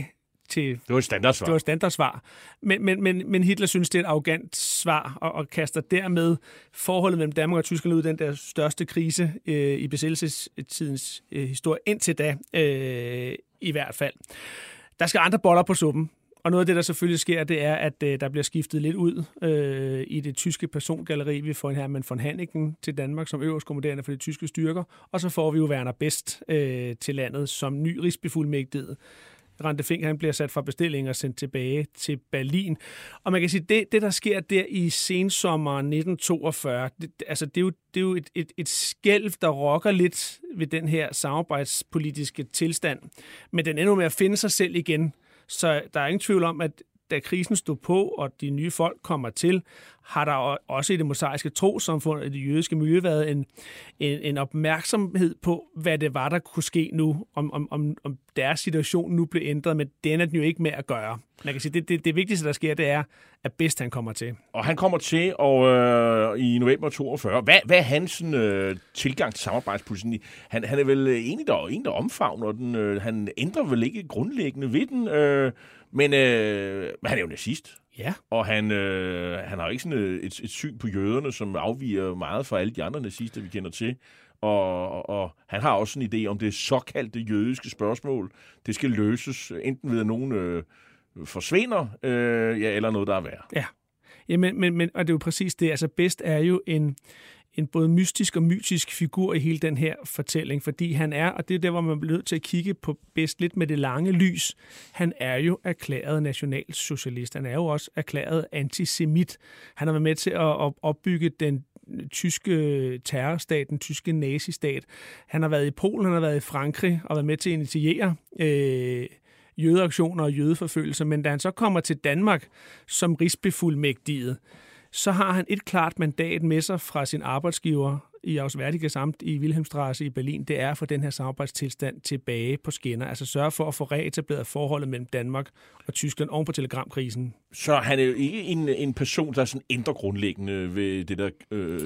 til Det var et standardsvar. Det var et standardsvar. Men, men, men, men Hitler synes, det er et arrogant svar, og, og kaster dermed forholdet mellem Danmark og Tyskland ud i den der største krise øh, i besættelsestidens øh, historie, indtil da øh, i hvert fald. Der skal andre boller på suppen. Og noget af det, der selvfølgelig sker, det er, at øh, der bliver skiftet lidt ud øh, i det tyske persongalleri. Vi får en Hermann von Hanniken til Danmark som øverstkommanderende for de tyske styrker, og så får vi jo Werner Best øh, til landet som ny rigsbefuldmægtighed. Rente Fink, han bliver sat fra bestilling og sendt tilbage til Berlin. Og man kan sige, det, det der sker der i sensommeren 1942, det, altså det er jo, det er jo et, et, et skælv, der rokker lidt ved den her samarbejdspolitiske tilstand. Men den ender med at finde sig selv igen. Så der er ingen tvivl om, at da krisen stod på, og de nye folk kommer til, har der også i det mosaiske trosamfund og i det jødiske miljø været en, en, en opmærksomhed på, hvad det var, der kunne ske nu, om, om, om, om deres situation nu blev ændret, men den er den jo ikke med at gøre. Man kan sige, det, det, det vigtigste, der sker, det er, at bedst han kommer til. Og han kommer til og, øh, i november 42. Hvad, hvad er hans øh, tilgang til samarbejdspolitikken? Han, han er vel øh, en, der, en, der omfavner den. Øh, han ændrer vel ikke grundlæggende ved den. Øh, men øh, han er jo nazist. Ja. Og han, øh, han har ikke sådan et, et, et syn på jøderne, som afviger meget fra alle de andre nazister, vi kender til. Og, og, og han har også en idé om det såkaldte jødiske spørgsmål. Det skal løses enten ved, at nogen øh, forsvinder, øh, ja, eller noget, der er værd. Ja. Jamen, men, men, og det er jo præcis det. Altså, bedst er jo en, en både mystisk og mytisk figur i hele den her fortælling, fordi han er, og det er der, hvor man bliver nødt til at kigge på bedst lidt med det lange lys, han er jo erklæret nationalsocialist. Han er jo også erklæret antisemit. Han har været med til at opbygge den tyske terrorstat, den tyske nazistat. Han har været i Polen, han har været i Frankrig og været med til at initiere øh, jødeaktioner og jødeforfølgelser, men da han så kommer til Danmark som rigsbefuldmægtiget, så har han et klart mandat med sig fra sin arbejdsgiver i Auswärtige Samt i Wilhelmstrasse i Berlin, det er at få den her samarbejdstilstand tilbage på skinner. Altså sørge for at få reetableret forholdet mellem Danmark og Tyskland oven på telegramkrisen. Så han er jo ikke en, en person, der sådan ændrer grundlæggende ved, det der, øh,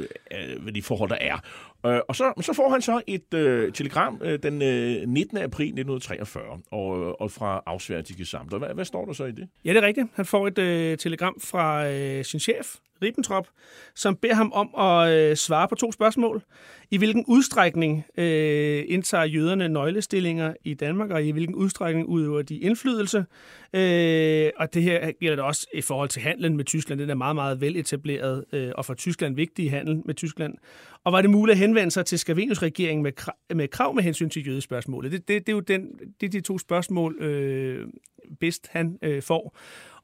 ved de forhold, der er. Øh, og så, så får han så et øh, telegram øh, den øh, 19. april 1943 og, og fra Auswärtige Samt. Og hvad, hvad står der så i det? Ja, det er rigtigt. Han får et øh, telegram fra øh, sin chef, Ribbentrop, som beder ham om at øh, svare på to spørgsmål. I hvilken udstrækning øh, indtager jøderne nøglestillinger i Danmark, og i hvilken udstrækning udøver de indflydelse? Øh, og det her gælder det også i forhold til handlen med Tyskland. Den er meget, meget veletableret, øh, og for Tyskland vigtig handel med Tyskland. Og var det muligt at henvende sig til Skavenius-regeringen med, med krav med hensyn til jødespørgsmålet? Det, det, det er jo den, det er de to spørgsmål, øh, bedst han øh, får.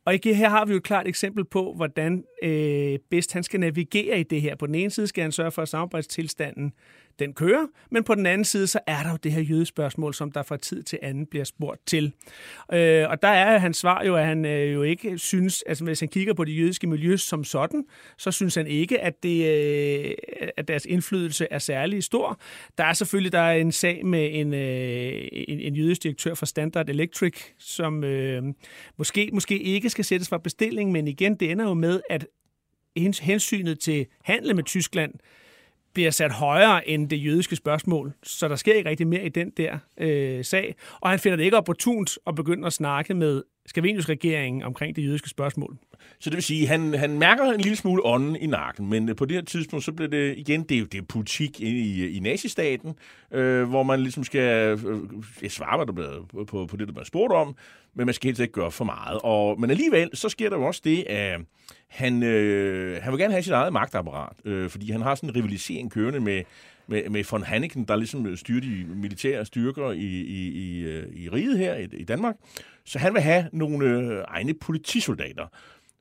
Og her har vi jo et klart eksempel på, hvordan øh, bedst han skal navigere i det her. På den ene side skal han sørge for, at samarbejdstilstanden den kører, men på den anden side, så er der jo det her jødespørgsmål, som der fra tid til anden bliver spurgt til. Øh, og der er hans svar jo, at han øh, jo ikke synes, altså hvis han kigger på det jødiske miljø som sådan, så synes han ikke, at, det, øh, at deres indflydelse er særlig stor. Der er selvfølgelig der er en sag med en, øh, en, en jødisk direktør fra Standard Electric, som øh, måske, måske ikke skal sættes fra bestilling, men igen, det ender jo med, at hensynet til handel med Tyskland bliver sat højere end det jødiske spørgsmål. Så der sker ikke rigtig mere i den der øh, sag. Og han finder det ikke opportunt at begynde at snakke med Skavenius-regeringen omkring det jødiske spørgsmål. Så det vil sige, at han, han mærker en lille smule ånden i nakken, men på det her tidspunkt, så bliver det igen, det er jo det er politik i, i nazistaten, øh, hvor man ligesom skal øh, øh svare hvad der bliver, på, på, på det, der bliver spurgt om, men man skal helt ikke gøre for meget. Og, men alligevel, så sker der jo også det, at han, øh, han vil gerne have sit eget magtapparat, øh, fordi han har sådan en rivalisering kørende med, med, med von Hanneken, der ligesom styrer de militære styrker i, i, i, øh, i riget her i, i Danmark. Så han vil have nogle øh, egne politisoldater.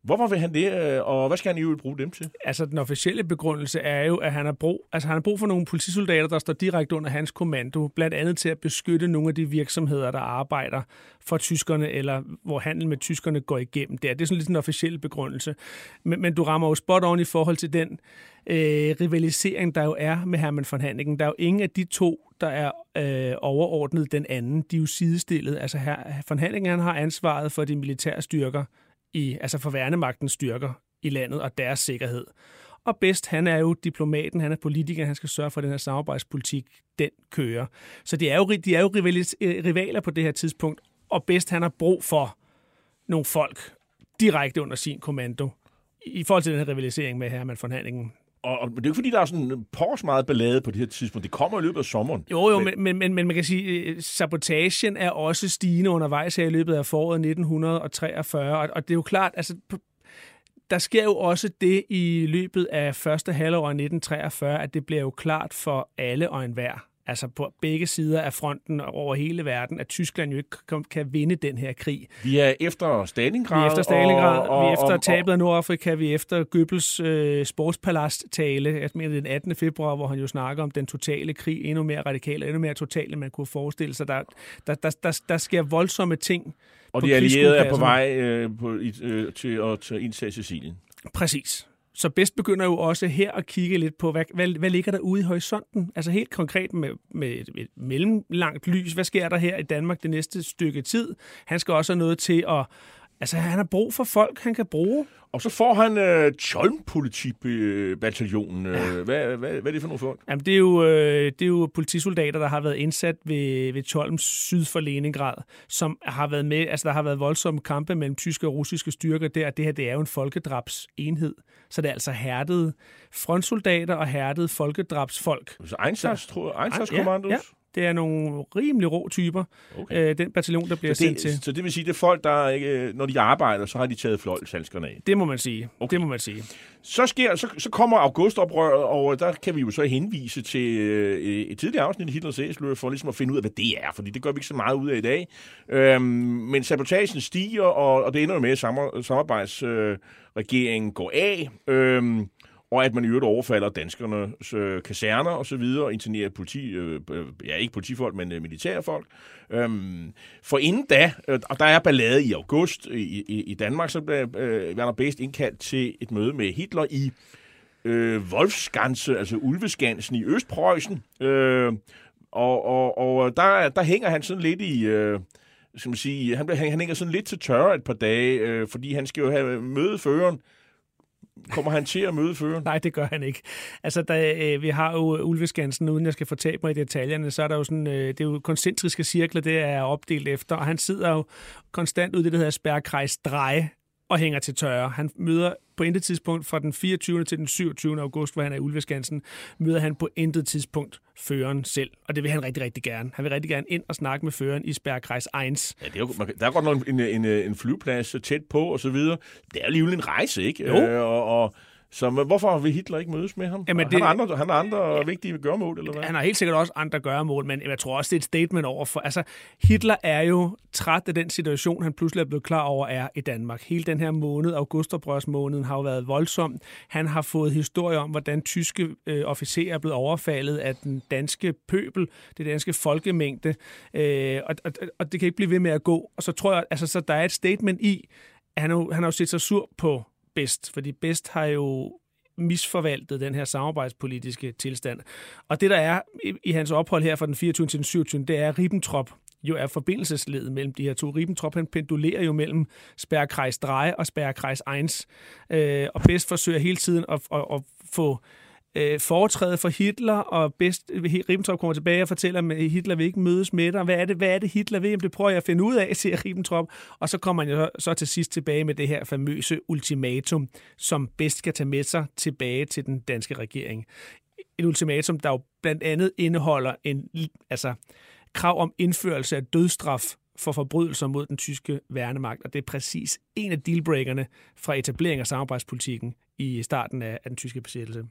Hvorfor vil han det, øh, og hvad skal han i øvrigt bruge dem til? Altså, den officielle begrundelse er jo, at han har brug, altså, han har brug for nogle politisoldater, der står direkte under hans kommando, blandt andet til at beskytte nogle af de virksomheder, der arbejder for tyskerne, eller hvor handel med tyskerne går igennem der. Det er sådan lidt en officiel begrundelse. Men, men du rammer jo spot on i forhold til den øh, rivalisering, der jo er med Hermann von Hanniken. Der er jo ingen af de to, der er øh, overordnet den anden. De er jo sidestillet. Altså, her, von Hanniken han har ansvaret for de militære styrker, i, altså for værnemagtens styrker i landet og deres sikkerhed. Og Best, han er jo diplomaten, han er politiker, han skal sørge for, at den her samarbejdspolitik, den kører. Så de er jo, de er jo øh, rivaler på det her tidspunkt, og Best, han har brug for nogle folk direkte under sin kommando i forhold til den her rivalisering med Hermann von Hanningen. Og, og det er jo ikke, fordi der er sådan pors meget ballade på det her tidspunkt. Det kommer i løbet af sommeren. Jo, jo, men, men, men, men man kan sige, øh, sabotagen er også stigende undervejs her i løbet af foråret 1943. Og, og det er jo klart, altså der sker jo også det i løbet af første halvår af 1943, at det bliver jo klart for alle og enhver, altså på begge sider af fronten over hele verden, at Tyskland jo ikke kan vinde den her krig. Vi er efter Stalingrad. Vi er efter Stalingrad, og, og, vi er efter og, tabet af Nordafrika, vi er efter Goebbels øh, sportspalast-tale, jeg mener den 18. februar, hvor han jo snakker om den totale krig, endnu mere radikal, endnu mere total, end man kunne forestille sig. Der, der, der, der, der sker voldsomme ting Og de allierede er på vej øh, på, øh, til at indtage Sicilien. Præcis. Så bedst begynder jo også her at kigge lidt på, hvad, hvad, hvad ligger der ude i horisonten? Altså helt konkret med, med et, et mellemlangt lys. Hvad sker der her i Danmark det næste stykke tid? Han skal også have noget til at... Altså, han har brug for folk, han kan bruge. Og så får han øh, Tjolm-politibataljonen. Ja. Hvad, hvad, hvad er det for nogle folk? Jamen, det er, jo, øh, det er jo politisoldater, der har været indsat ved, ved Tjolm syd for Leningrad, som har været med, altså der har været voldsomme kampe mellem tyske og russiske styrker der, det her det er jo en folkedrabsenhed. Så det er altså hærdede frontsoldater og hærdede folkedrabsfolk. Så Einsatzkommandos? Ja, ja. Det er nogle rimelig rå typer, okay. øh, den bataljon, der bliver så det, sendt til. Så det vil sige, det er folk, der ikke, når de arbejder, så har de taget fløjlsalskerne af? Det må man sige. Okay. Det må man sige. Så, sker, så, så kommer augustoprøret, og der kan vi jo så henvise til øh, et tidligere afsnit i Hitlers Æsler, for ligesom at finde ud af, hvad det er, fordi det gør vi ikke så meget ud af i dag. Øhm, men sabotagen stiger, og, og det ender jo med, at samarbejdsregeringen øh, går af. Øhm, og at man i øvrigt overfalder danskernes øh, kaserner og så videre, og internerer politi, øh, ja ikke politifolk, men øh, militærfolk. Øhm, for inden da, øh, og der er ballade i august i, i, i Danmark, så bliver øh, Werner Best indkaldt til et møde med Hitler i øh, Wolfsganse, altså Ulveskansen i Østpreussen. Øh, og og, og der, der hænger han sådan lidt i... Øh, skal man sige, han, han hænger sådan lidt til tørre et par dage, øh, fordi han skal jo have mødeføreren Kommer han til at møde føreren? Nej, det gør han ikke. Altså, da, øh, vi har jo øh, Ulveskansen, uden jeg skal fortabe mig i detaljerne, så er der jo sådan, øh, det er jo koncentriske cirkler, det er opdelt efter, og han sidder jo konstant ud i det, der hedder spærrekreis dreje, og hænger til tørre. Han møder på intet tidspunkt fra den 24. til den 27. august, hvor han er i Ulveskansen, møder han på intet tidspunkt føreren selv. Og det vil han rigtig, rigtig gerne. Han vil rigtig gerne ind og snakke med føreren i Spærkreis 1. Ja, det er jo, man, der er godt nok en, en, en flyveplads tæt på og så videre. Det er jo alligevel en rejse, ikke? Jo. Øh, og, og så hvorfor vil Hitler ikke mødes med ham? Jamen, det, han, har andre, han har andre ja, vigtige gørmål, eller hvad? Han har helt sikkert også andre gørmål, men jeg tror også, det er et statement over for... Altså, Hitler er jo træt af den situation, han pludselig er blevet klar over er i Danmark. Hele den her måned, augustoprørsmåneden, har jo været voldsom. Han har fået historier om, hvordan tyske øh, officerer er blevet overfaldet af den danske pøbel, det danske folkemængde, øh, og, og, og det kan ikke blive ved med at gå. Og så tror jeg, altså, så der er et statement i, at han, han har jo set sig sur på Best, fordi Best har jo misforvaltet den her samarbejdspolitiske tilstand. Og det, der er i, i hans ophold her fra den 24. til den 27. det er, Ribbentrop jo er forbindelsesledet mellem de her to. Ribbentrop, han pendulerer jo mellem Spærrekreis Dreje og Spærrekreis 1. Øh, og Best forsøger hele tiden at, at, at få øh, foretræde for Hitler, og bedst øh, Ribbentrop kommer tilbage og fortæller, at Hitler vil ikke mødes med dig. Hvad er det, hvad er det Hitler vil? Jamen, det prøver jeg at finde ud af, siger Ribbentrop. Og så kommer han jo så til sidst tilbage med det her famøse ultimatum, som bedst skal tage med sig tilbage til den danske regering. Et ultimatum, der jo blandt andet indeholder en altså, krav om indførelse af dødstraf for forbrydelser mod den tyske værnemagt, og det er præcis en af dealbreakerne fra etablering af samarbejdspolitikken i starten af, af den tyske besættelse.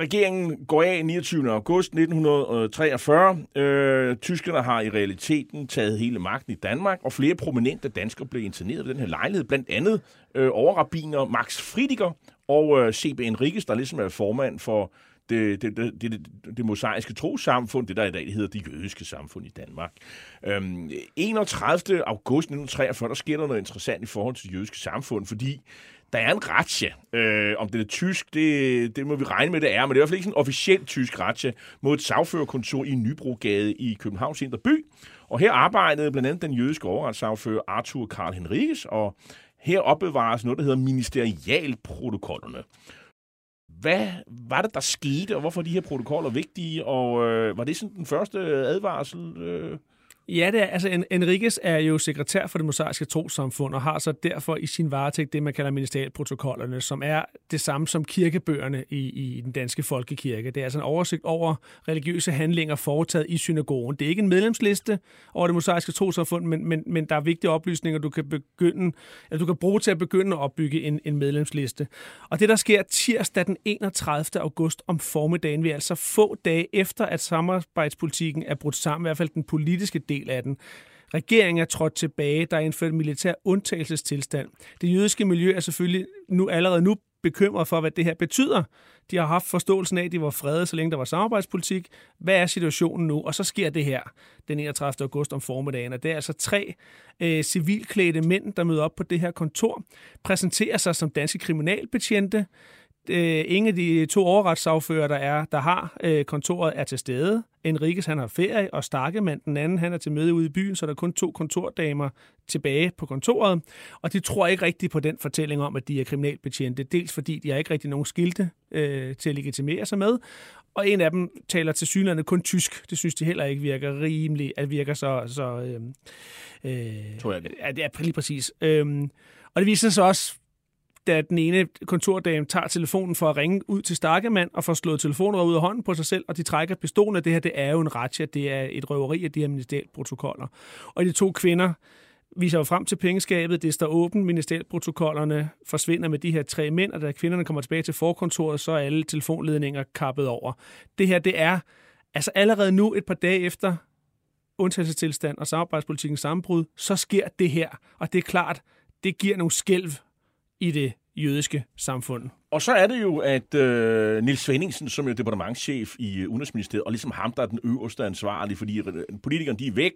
Regeringen går af 29. august 1943. Øh, tyskerne har i realiteten taget hele magten i Danmark, og flere prominente danskere blev interneret ved den her lejlighed. Blandt andet øh, overrabiner Max Fridiger og øh, C.B. Enriquez, der ligesom er formand for det, det, det, det, det mosaiske trosamfund, det der i dag hedder det jødiske samfund i Danmark. Øhm, 31. august 1943, der sker der noget interessant i forhold til det jødiske samfund, fordi der er en ratje. Øh, om det er tysk, det, det må vi regne med, det er, men det er i hvert fald ikke sådan en officiel tysk ratje mod et sagførerkontor i Nybrogade i Københavns Indre By. Og her arbejdede blandt andet den jødiske overretssagfører Arthur Karl Henriques, og her opbevares noget, der hedder ministerialprotokollerne. Hvad var det, der skete, og hvorfor er de her protokoller vigtige? Og øh, var det sådan den første advarsel? Øh? Ja, det er, altså Enriquez er jo sekretær for det mosaiske trosamfund og har så derfor i sin varetægt det, man kalder ministerialprotokollerne, som er det samme som kirkebøgerne i, i den danske folkekirke. Det er altså en oversigt over religiøse handlinger foretaget i synagogen. Det er ikke en medlemsliste over det mosaiske trosamfund, men, men, men der er vigtige oplysninger, du kan begynde, eller du kan bruge til at begynde at opbygge en, en medlemsliste. Og det, der sker tirsdag den 31. august om formiddagen, vi altså få dage efter, at samarbejdspolitikken er brudt sammen, i hvert fald den politiske del del af den. Regeringen er trådt tilbage, der er indført militær undtagelsestilstand. Det jødiske miljø er selvfølgelig nu allerede nu bekymret for, hvad det her betyder. De har haft forståelsen af, at de var fredet, så længe der var samarbejdspolitik. Hvad er situationen nu? Og så sker det her den 31. august om formiddagen. Og det er altså tre øh, civilklædte mænd, der møder op på det her kontor, præsenterer sig som danske kriminalbetjente, øh, ingen af de to overretssagfører, der er, der har øh, kontoret, er til stede. Enriques, han har ferie, og Starkemand, den anden, han er til møde ude i byen, så der er kun to kontordamer tilbage på kontoret. Og de tror ikke rigtigt på den fortælling om, at de er kriminalbetjente. Dels fordi de har ikke rigtig nogen skilte øh, til at legitimere sig med, og en af dem taler til synligheden kun tysk. Det synes de heller ikke virker rimeligt, at virker så... så øh, øh, tror jeg det. Ja, det er lige præcis. Øh, og det viser sig også da den ene kontordame tager telefonen for at ringe ud til Starkemand og får slået telefonen ud af hånden på sig selv, og de trækker pistolen, det her det er jo en ratcha, det er et røveri af de her ministerialprotokoller. Og de to kvinder viser jo frem til pengeskabet, det står åbent, ministerialprotokollerne forsvinder med de her tre mænd, og da kvinderne kommer tilbage til forkontoret, så er alle telefonledninger kappet over. Det her, det er altså allerede nu et par dage efter undtagelsestilstand og samarbejdspolitikkens sammenbrud, så sker det her. Og det er klart, det giver nogle skælv i det jødiske samfund. Og så er det jo, at øh, Nils Svendingsen, som er departementschef i øh, Udenrigsministeriet, og ligesom ham, der er den øverste ansvarlige, fordi politikerne de er væk,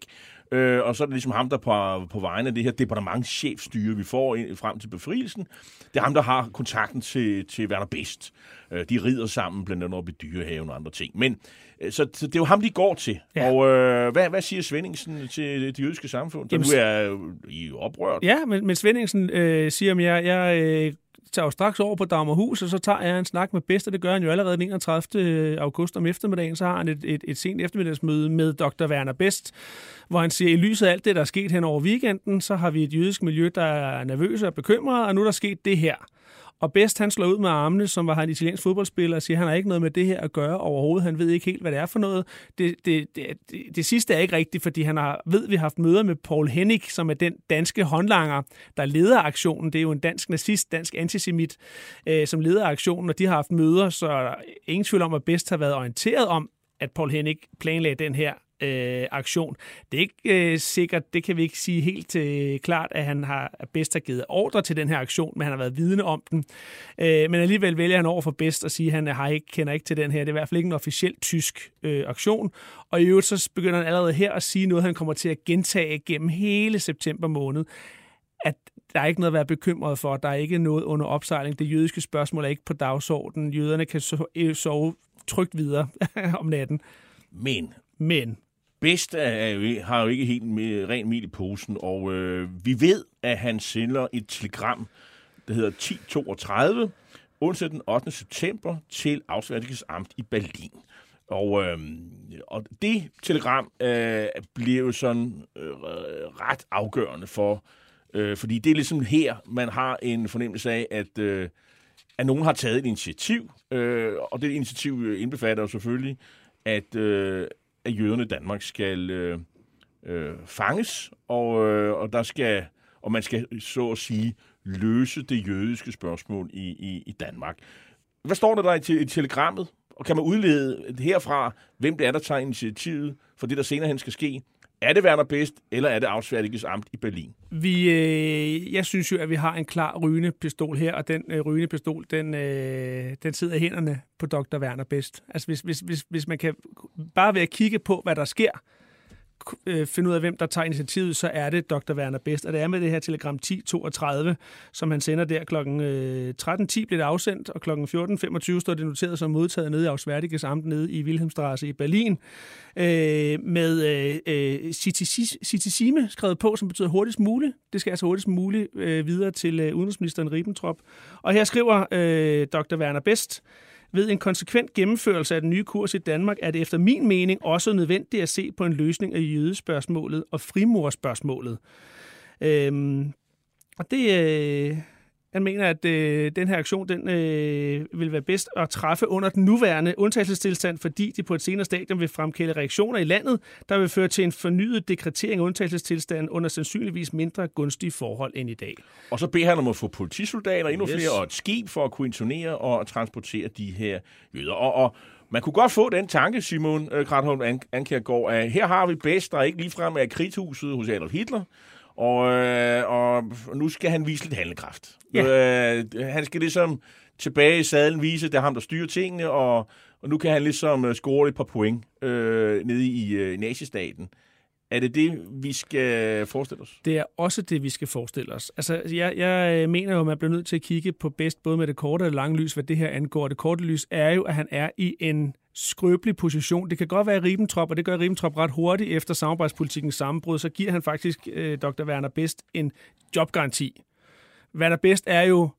øh, og så er det ligesom ham, der på, på vegne af det her departementschefstyre, vi får ind, frem til befrielsen, det er ham, der har kontakten til, til Werner Best. Øh, de rider sammen, blandt andet op i dyrehaven og andre ting. Men øh, så, så det er jo ham, de går til. Ja. Og øh, hvad, hvad siger Svendingsen til det jødiske samfund? Jamen, nu er I oprørt. Ja, men, men Svendingsen øh, siger, at jeg, jeg øh, tager jo straks over på Dagmarhus, og så tager jeg en snak med Bester. det gør han jo allerede den 31. Øh, august om eftermiddagen, så har han et, et, et sent eftermiddagsmøde med Dr. Werner Best, hvor han siger, at i lyset af alt det, der er sket hen over weekenden, så har vi et jødisk miljø, der er nervøse og bekymret, og nu er der sket det her. Og Best han slår ud med armene, som var han italiensk fodboldspiller, og siger, at han har ikke noget med det her at gøre overhovedet. Han ved ikke helt, hvad det er for noget. Det, det, det, det, det sidste er ikke rigtigt, fordi han har, ved, at vi har haft møder med Paul Hennig, som er den danske håndlanger, der leder aktionen. Det er jo en dansk nazist, dansk antisemit, øh, som leder aktionen, og de har haft møder, så ingen tvivl om, at Best har været orienteret om, at Paul Hennig planlagde den her øh, aktion. Det er ikke øh, sikkert, det kan vi ikke sige helt øh, klart, at han har bedst har givet ordre til den her aktion, men han har været vidne om den. Øh, men alligevel vælger han over for bedst at sige, at han har ikke, kender ikke til den her. Det er i hvert fald ikke en officiel tysk øh, aktion. Og i øvrigt så begynder han allerede her at sige noget, han kommer til at gentage gennem hele september måned at der er ikke noget at være bekymret for. Der er ikke noget under opsejling. Det jødiske spørgsmål er ikke på dagsordenen. Jøderne kan sove trygt videre om natten. Men men Bedst er jo, har jo ikke helt med ren mel i posen, og øh, vi ved, at han sender et telegram, der hedder 1032, onsdag den 8. september til Auswärtiges Amt i Berlin. Og, øh, og det telegram øh, blev jo sådan øh, ret afgørende for, øh, fordi det er ligesom her, man har en fornemmelse af, at, øh, at nogen har taget et initiativ, øh, og det initiativ indbefatter jo selvfølgelig, at, øh, at jøderne i Danmark skal øh, øh, fanges, og, øh, og der skal og man skal så at sige løse det jødiske spørgsmål i, i, i Danmark. Hvad står der der i, i telegrammet? Og kan man udlede herfra, hvem det er, der tager initiativet for det, der senere hen skal ske? Er det Werner Best, eller er det Auswärtiges Amt i Berlin? Vi, øh, jeg synes jo, at vi har en klar rygende pistol her, og den øh, rygende pistol, den, øh, den sidder i hænderne på Dr. Werner Best. Altså hvis, hvis, hvis, hvis man kan bare ved at kigge på, hvad der sker, øh, finde ud af, hvem der tager initiativet, så er det Dr. Werner Best. Og det er med det her telegram 1032, som han sender der kl. 13.10 øh, bliver det afsendt, og kl. 14.25 står det noteret som modtaget nede i Auswärtiges Amt nede i Wilhelmstrasse i Berlin, øh, med øh, Citizime øh, skrevet på, som betyder hurtigst muligt. Det skal altså hurtigst muligt øh, videre til øh, udenrigsministeren Ribbentrop. Og her skriver øh, Dr. Werner Best, ved en konsekvent gennemførelse af den nye kurs i Danmark er det efter min mening også nødvendigt at se på en løsning af jødespørgsmålet og frimorspørgsmålet. Øhm, og det, øh, han mener, at øh, den her aktion den, øh, vil være bedst at træffe under den nuværende undtagelsestilstand, fordi de på et senere stadium vil fremkalde reaktioner i landet, der vil føre til en fornyet dekretering af undtagelsestilstanden under sandsynligvis mindre gunstige forhold end i dag. Og så beder han om at få politisoldater, endnu yes. flere, og et skib for at kunne intonere og transportere de her jøder. Og, og man kunne godt få den tanke, Simon øh, Kratholm Ankergaard, at her har vi bedst, der ikke ligefrem er krigshuset hos Adolf Hitler, og, øh, og nu skal han vise lidt handlekraft. Ja. Øh, han skal ligesom tilbage i sadlen vise, at det er ham, der styrer tingene, og, og nu kan han ligesom øh, score et par point øh, nede i øh, nazistaten. Er det det, vi skal forestille os? Det er også det, vi skal forestille os. Altså, jeg, jeg øh, mener jo, at man bliver nødt til at kigge på bedst både med det korte og det lange lys, hvad det her angår. Det korte lys er jo, at han er i en skrøbelig position. Det kan godt være Ribbentrop, og det gør Ribbentrop ret hurtigt efter samarbejdspolitikens sammenbrud, så giver han faktisk øh, Dr. Werner Best en jobgaranti. Werner Best er jo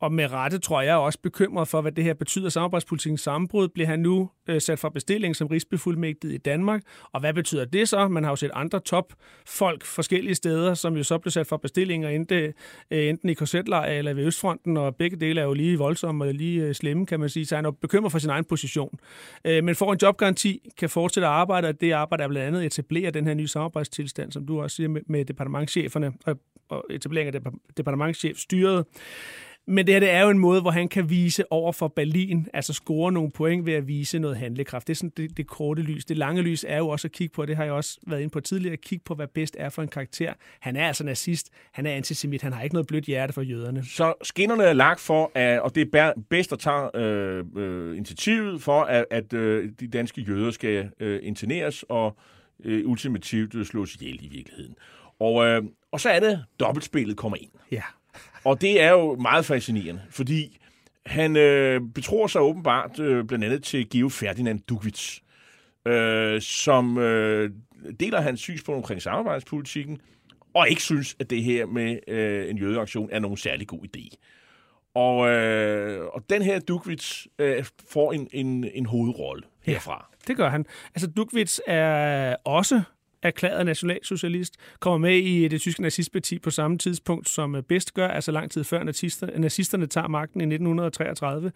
og med rette tror jeg også bekymret for, hvad det her betyder. Samarbejdspolitikens sammenbrud bliver han nu øh, sat fra bestilling som rigsbefuldmægtig i Danmark. Og hvad betyder det så? Man har jo set andre topfolk forskellige steder, som jo så blev sat fra bestillinger endte, øh, enten i korsetlejr eller ved Østfronten, og begge dele er jo lige voldsomme og lige øh, slemme, kan man sige. Så han er bekymret for sin egen position. Øh, men får en jobgaranti, kan fortsætte at arbejde, og det arbejde er blandt andet at etablere den her nye samarbejdstilstand, som du også siger med, med departementcheferne og, og etablering af departementchefstyret. Men det her det er jo en måde, hvor han kan vise over for Berlin, altså score nogle point ved at vise noget handlekraft. Det er sådan det, det korte lys. Det lange lys er jo også at kigge på, det har jeg også været inde på tidligere, at kigge på, hvad bedst er for en karakter. Han er altså nazist, han er antisemit, han har ikke noget blødt hjerte for jøderne. Så skinnerne er lagt for, at, og det er bedst at tage øh, øh, initiativet for, at, at øh, de danske jøder skal øh, interneres og øh, ultimativt slås ihjel i virkeligheden. Og, øh, og så er det, dobbeltspillet kommer ind. Ja. Og det er jo meget fascinerende, fordi han øh, betror sig åbenbart øh, blandt andet til Geo Ferdinand Dugwitz, øh, som øh, deler hans synspunkt omkring samarbejdspolitikken, og ikke synes, at det her med øh, en jødeaktion er nogen særlig god idé. Og, øh, og den her Dugwitz øh, får en, en, en hovedrolle herfra. Ja, det gør han. Altså Dugwitz er også erklæret nationalsocialist, kommer med i det tyske nazistparti på samme tidspunkt, som øh, bedst gør, altså lang tid før nazister, nazisterne tager magten i 1933.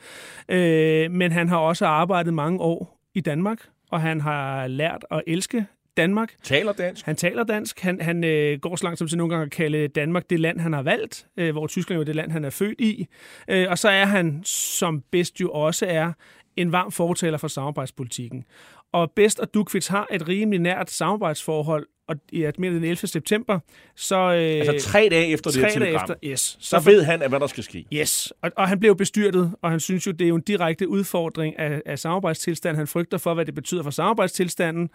Øh, men han har også arbejdet mange år i Danmark, og han har lært at elske Danmark. Taler dansk. Han taler dansk. Han, han øh, går så langt som til nogle gange at kalde Danmark det land, han har valgt, øh, hvor Tyskland er det land, han er født i. Øh, og så er han, som bedst jo også er, en varm fortaler for samarbejdspolitikken. Og Best og Dukvits har et rimelig nært samarbejdsforhold, og ja, mere den 11. september, så... Øh, altså tre dage efter tre det her telegram. Efter, yes. Så, så ved han, at hvad der skal ske. Yes, og, og han blev bestyrtet, og han synes jo, det er jo en direkte udfordring af, af samarbejdstilstanden. Han frygter for, hvad det betyder for samarbejdstilstanden,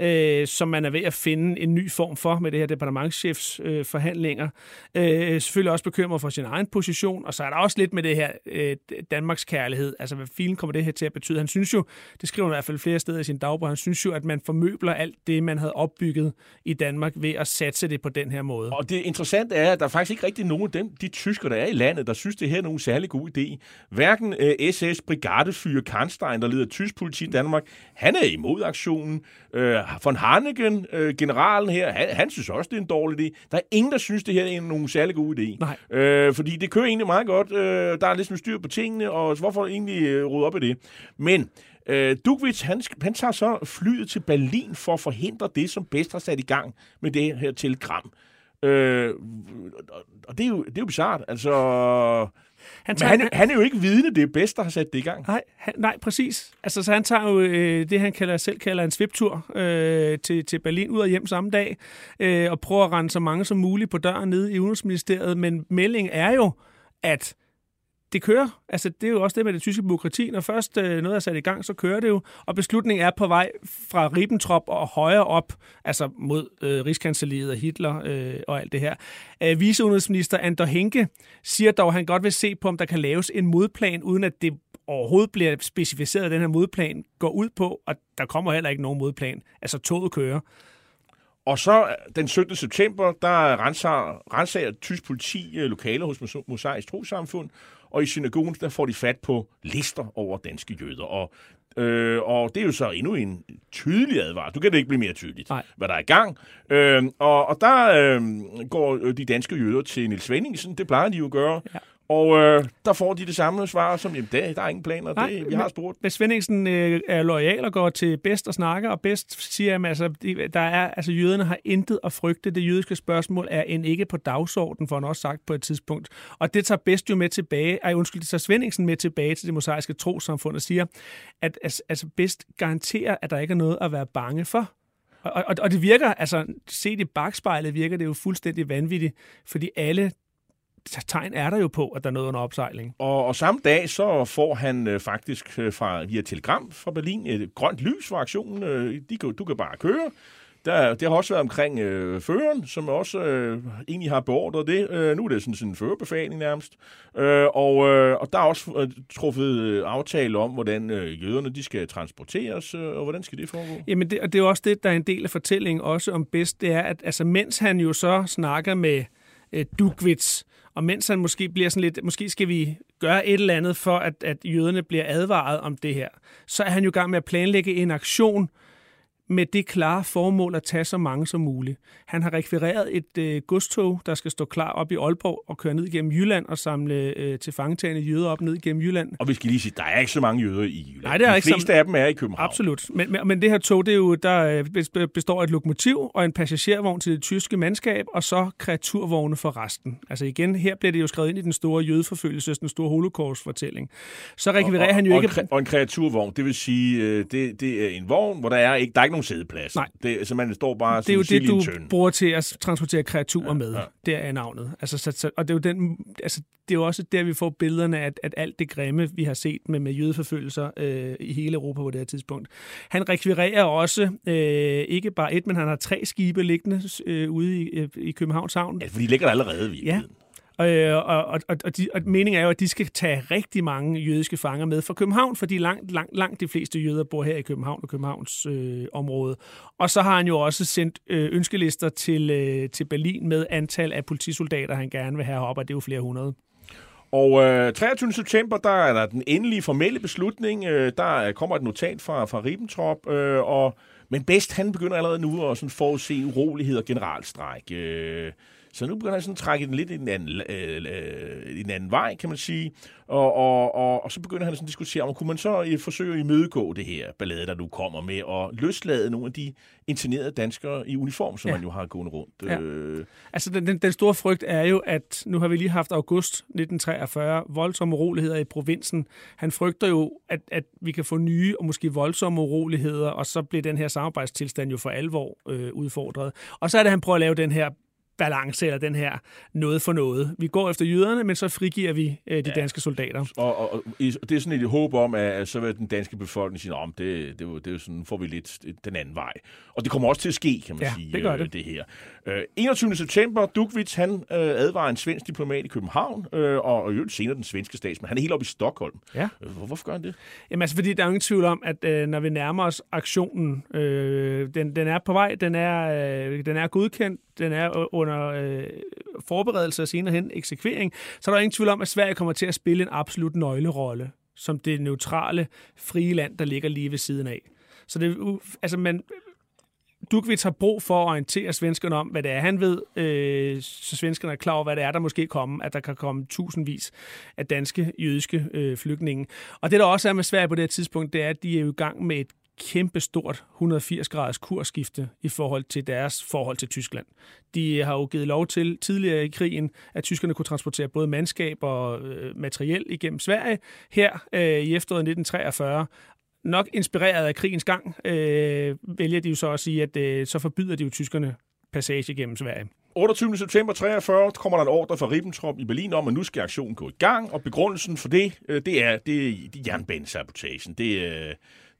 øh, som man er ved at finde en ny form for med det her departementchefs øh, forhandlinger. Øh, selvfølgelig også bekymret for sin egen position, og så er der også lidt med det her øh, Danmarks kærlighed. Altså, hvad filen kommer det her til at betyde? Han synes jo, det skriver han i hvert fald flere steder i sin dagbog, han synes jo, at man formøbler alt det, man havde opbygget i Danmark ved at satse det på den her måde. Og det interessante er, at der er faktisk ikke rigtig nogen af dem, de tysker, der er i landet, der synes, det her er nogen særlig god idé. Hverken øh, SS brigadefyr Karnstein, der leder tysk politi i Danmark, han er imod aktionen. Øh, von Hannigen, øh, generalen her, han, han synes også, det er en dårlig idé. Der er ingen, der synes, det her er nogen særlig god idé. Nej. Øh, fordi det kører egentlig meget godt. Øh, der er lidt styr på tingene, og hvorfor egentlig øh, rode op i det? Men Øh, Dugwitz, han, han tager så flyet til Berlin for at forhindre det, som bedst har sat i gang med det her telegram. Øh, og det er jo, det er jo bizart. Altså, han, tager, Men han, han er jo ikke vidne, det er bedst, der har sat det i gang. Nej, han, nej præcis. Altså, så han tager jo øh, det, han kalder, selv kalder en sviptur øh, til, til Berlin ud og hjem samme dag, øh, og prøver at rende så mange som muligt på døren nede i Udenrigsministeriet. Men meldingen er jo, at det kører. Altså, det er jo også det med det tyske byråkrati. Når først øh, noget er sat i gang, så kører det jo. Og beslutningen er på vej fra Ribbentrop og højere op, altså mod øh, Rigskanseliet og Hitler øh, og alt det her. Øh, Viceudenrigsminister Andor Henke siger dog, at han godt vil se på, om der kan laves en modplan, uden at det overhovedet bliver specificeret, at den her modplan går ud på, og der kommer heller ikke nogen modplan. Altså, toget kører. Og så øh, den 17. september, der renser, renser tysk politi øh, lokaler hos Mosaisk Trosamfund, og i synagogen, der får de fat på lister over danske jøder. Og, øh, og det er jo så endnu en tydelig advar. Du kan det ikke blive mere tydeligt, Nej. hvad der er i gang. Øh, og, og der øh, går de danske jøder til Nils Svendingsen. Det plejer de jo at gøre. Ja. Og øh, der får de det samme svar som, jamen, der, der er ingen planer, Nej, det, vi har spurgt. Hvis Svendingsen øh, er lojal og går til bedst og snakker, og bedst siger, at altså, der er, altså, jøderne har intet at frygte. Det jødiske spørgsmål er end ikke på dagsordenen, for han også sagt på et tidspunkt. Og det tager bedst jo med tilbage, ej, undskyld, det tager Svendingsen med tilbage til det mosaiske trosamfund og siger, at altså, bedst garanterer, at der ikke er noget at være bange for. Og, og, og det virker, altså set i bagspejlet virker det jo fuldstændig vanvittigt, fordi alle tegn er der jo på, at der er noget under opsejling. Og, og samme dag, så får han øh, faktisk øh, fra, via telegram fra Berlin et grønt lys for aktionen. Øh, de, du kan bare køre. Der, det har også været omkring øh, føreren, som også øh, egentlig har beordret det. Øh, nu er det sådan, en førerbefaling nærmest. Øh, og, øh, og der er også øh, truffet øh, aftale om, hvordan øh, jøderne de skal transporteres, øh, og hvordan skal det foregå? Jamen, det, og det er også det, der er en del af fortællingen også om bedst, det er, at altså, mens han jo så snakker med øh, Dugwitz, og mens han måske bliver sådan lidt, måske skal vi gøre et eller andet for, at, at jøderne bliver advaret om det her, så er han jo i gang med at planlægge en aktion, med det klare formål at tage så mange som muligt. Han har rekvireret et øh, godstog, der skal stå klar op i Aalborg og køre ned igennem Jylland og samle øh, til fangetagende jøder op ned igennem Jylland. Og vi skal lige sige, der er ikke så mange jøder i Jylland. Nej, det er De ikke fleste af dem er i København. Absolut. Men, men, men det her tog, det er jo, der øh, består af et lokomotiv og en passagervogn til det tyske mandskab, og så kreaturvogne for resten. Altså igen, her bliver det jo skrevet ind i den store jødeforfølgelse, den store holocaust-fortælling. Så rekvirerer han jo og, ikke... Og en, og en kreaturvogn, det vil sige, øh, det, det er en vogn, hvor der er ikke, der er ikke nogen sædeplads. Nej. Det, så man står bare det er jo det, du tøn. bruger til at transportere kreaturer ja, med. ja. Det er navnet. Altså, så, så, og det er, jo den, altså, det er jo også der, vi får billederne af, at, at alt det grimme, vi har set med, med jødeforfølgelser øh, i hele Europa på det her tidspunkt. Han rekvirerer også øh, ikke bare et, men han har tre skibe liggende øh, ude i, øh, i Københavns Havn. Ja, for de ligger der allerede, Ja, Øh, og, og, og, og, de, og meningen er jo, at de skal tage rigtig mange jødiske fanger med fra København, fordi langt, langt, langt de fleste jøder bor her i København og Københavns øh, område. Og så har han jo også sendt øh, ønskelister til, øh, til Berlin med antal af politisoldater, han gerne vil have op, og det er jo flere hundrede. Og øh, 23. september, der er der den endelige formelle beslutning. Øh, der kommer et notat fra, fra Ribbentrop, øh, og, men Best han begynder allerede nu at sådan forudse urolighed og generalstræk. Øh, så nu begynder han sådan at trække den lidt i en anden, øh, øh, en anden vej, kan man sige. Og, og, og, og så begynder han sådan at diskutere, om kunne man så øh, forsøge at imødegå det her ballade, der nu kommer med, og løslade nogle af de internerede danskere i uniform, som ja. man jo har gået rundt. Ja. Øh. Altså den, den, den store frygt er jo, at nu har vi lige haft august 1943, voldsomme uroligheder i provinsen. Han frygter jo, at, at vi kan få nye og måske voldsomme uroligheder, og så bliver den her samarbejdstilstand jo for alvor øh, udfordret. Og så er det, at han prøver at lave den her balance, eller den her noget for noget. Vi går efter jøderne, men så frigiver vi øh, de Ja. danske soldater. Og, og, og det er sådan et håb om, at, at så vil den danske befolkning sige, om det, det, er jo- det jo sådan, får vi lidt den anden vej. Og det kommer også til at ske, kan man Ja, sige, det gør øh, det. det her. Øh, 21. september, Dukvits, han øh, advarer en svensk diplomat i København, øh, og, og øvrigt senere den svenske statsmand. Han er helt oppe i Stockholm. Ja. Øh, hvor- Hvorfor gør han det? Jamen altså, fordi der er jo ingen tvivl om, at øh, når vi nærmer os aktionen, øh, den, den er på vej, den er, øh, den er godkendt, den er under øh, forberedelse og senere hen eksekvering, så er der ingen tvivl om, at Sverige kommer til at spille en absolut nøglerolle som det neutrale, frie land, der ligger lige ved siden af. Så det, altså man, Dukvits har brug for at orientere svenskerne om, hvad det er, han ved, øh, så svenskerne er klar over, hvad det er, der måske kommer, at der kan komme tusindvis af danske, jødiske øh, flygtninge. Og det, der også er med Sverige på det her tidspunkt, det er, at de er i gang med et kæmpestort 180-graders kursskifte i forhold til deres forhold til Tyskland. De har jo givet lov til tidligere i krigen, at tyskerne kunne transportere både mandskab og øh, materiel igennem Sverige. Her øh, i efteråret 1943 nok inspireret af krigens gang, øh, vælger de jo så at sige, at øh, så forbyder de jo tyskerne passage gennem Sverige. 28. september 43 kommer der en ordre fra Ribbentrop i Berlin om, at nu skal aktionen gå i gang, og begrundelsen for det, det er, det er, det er jernbanesabotagen. Det øh,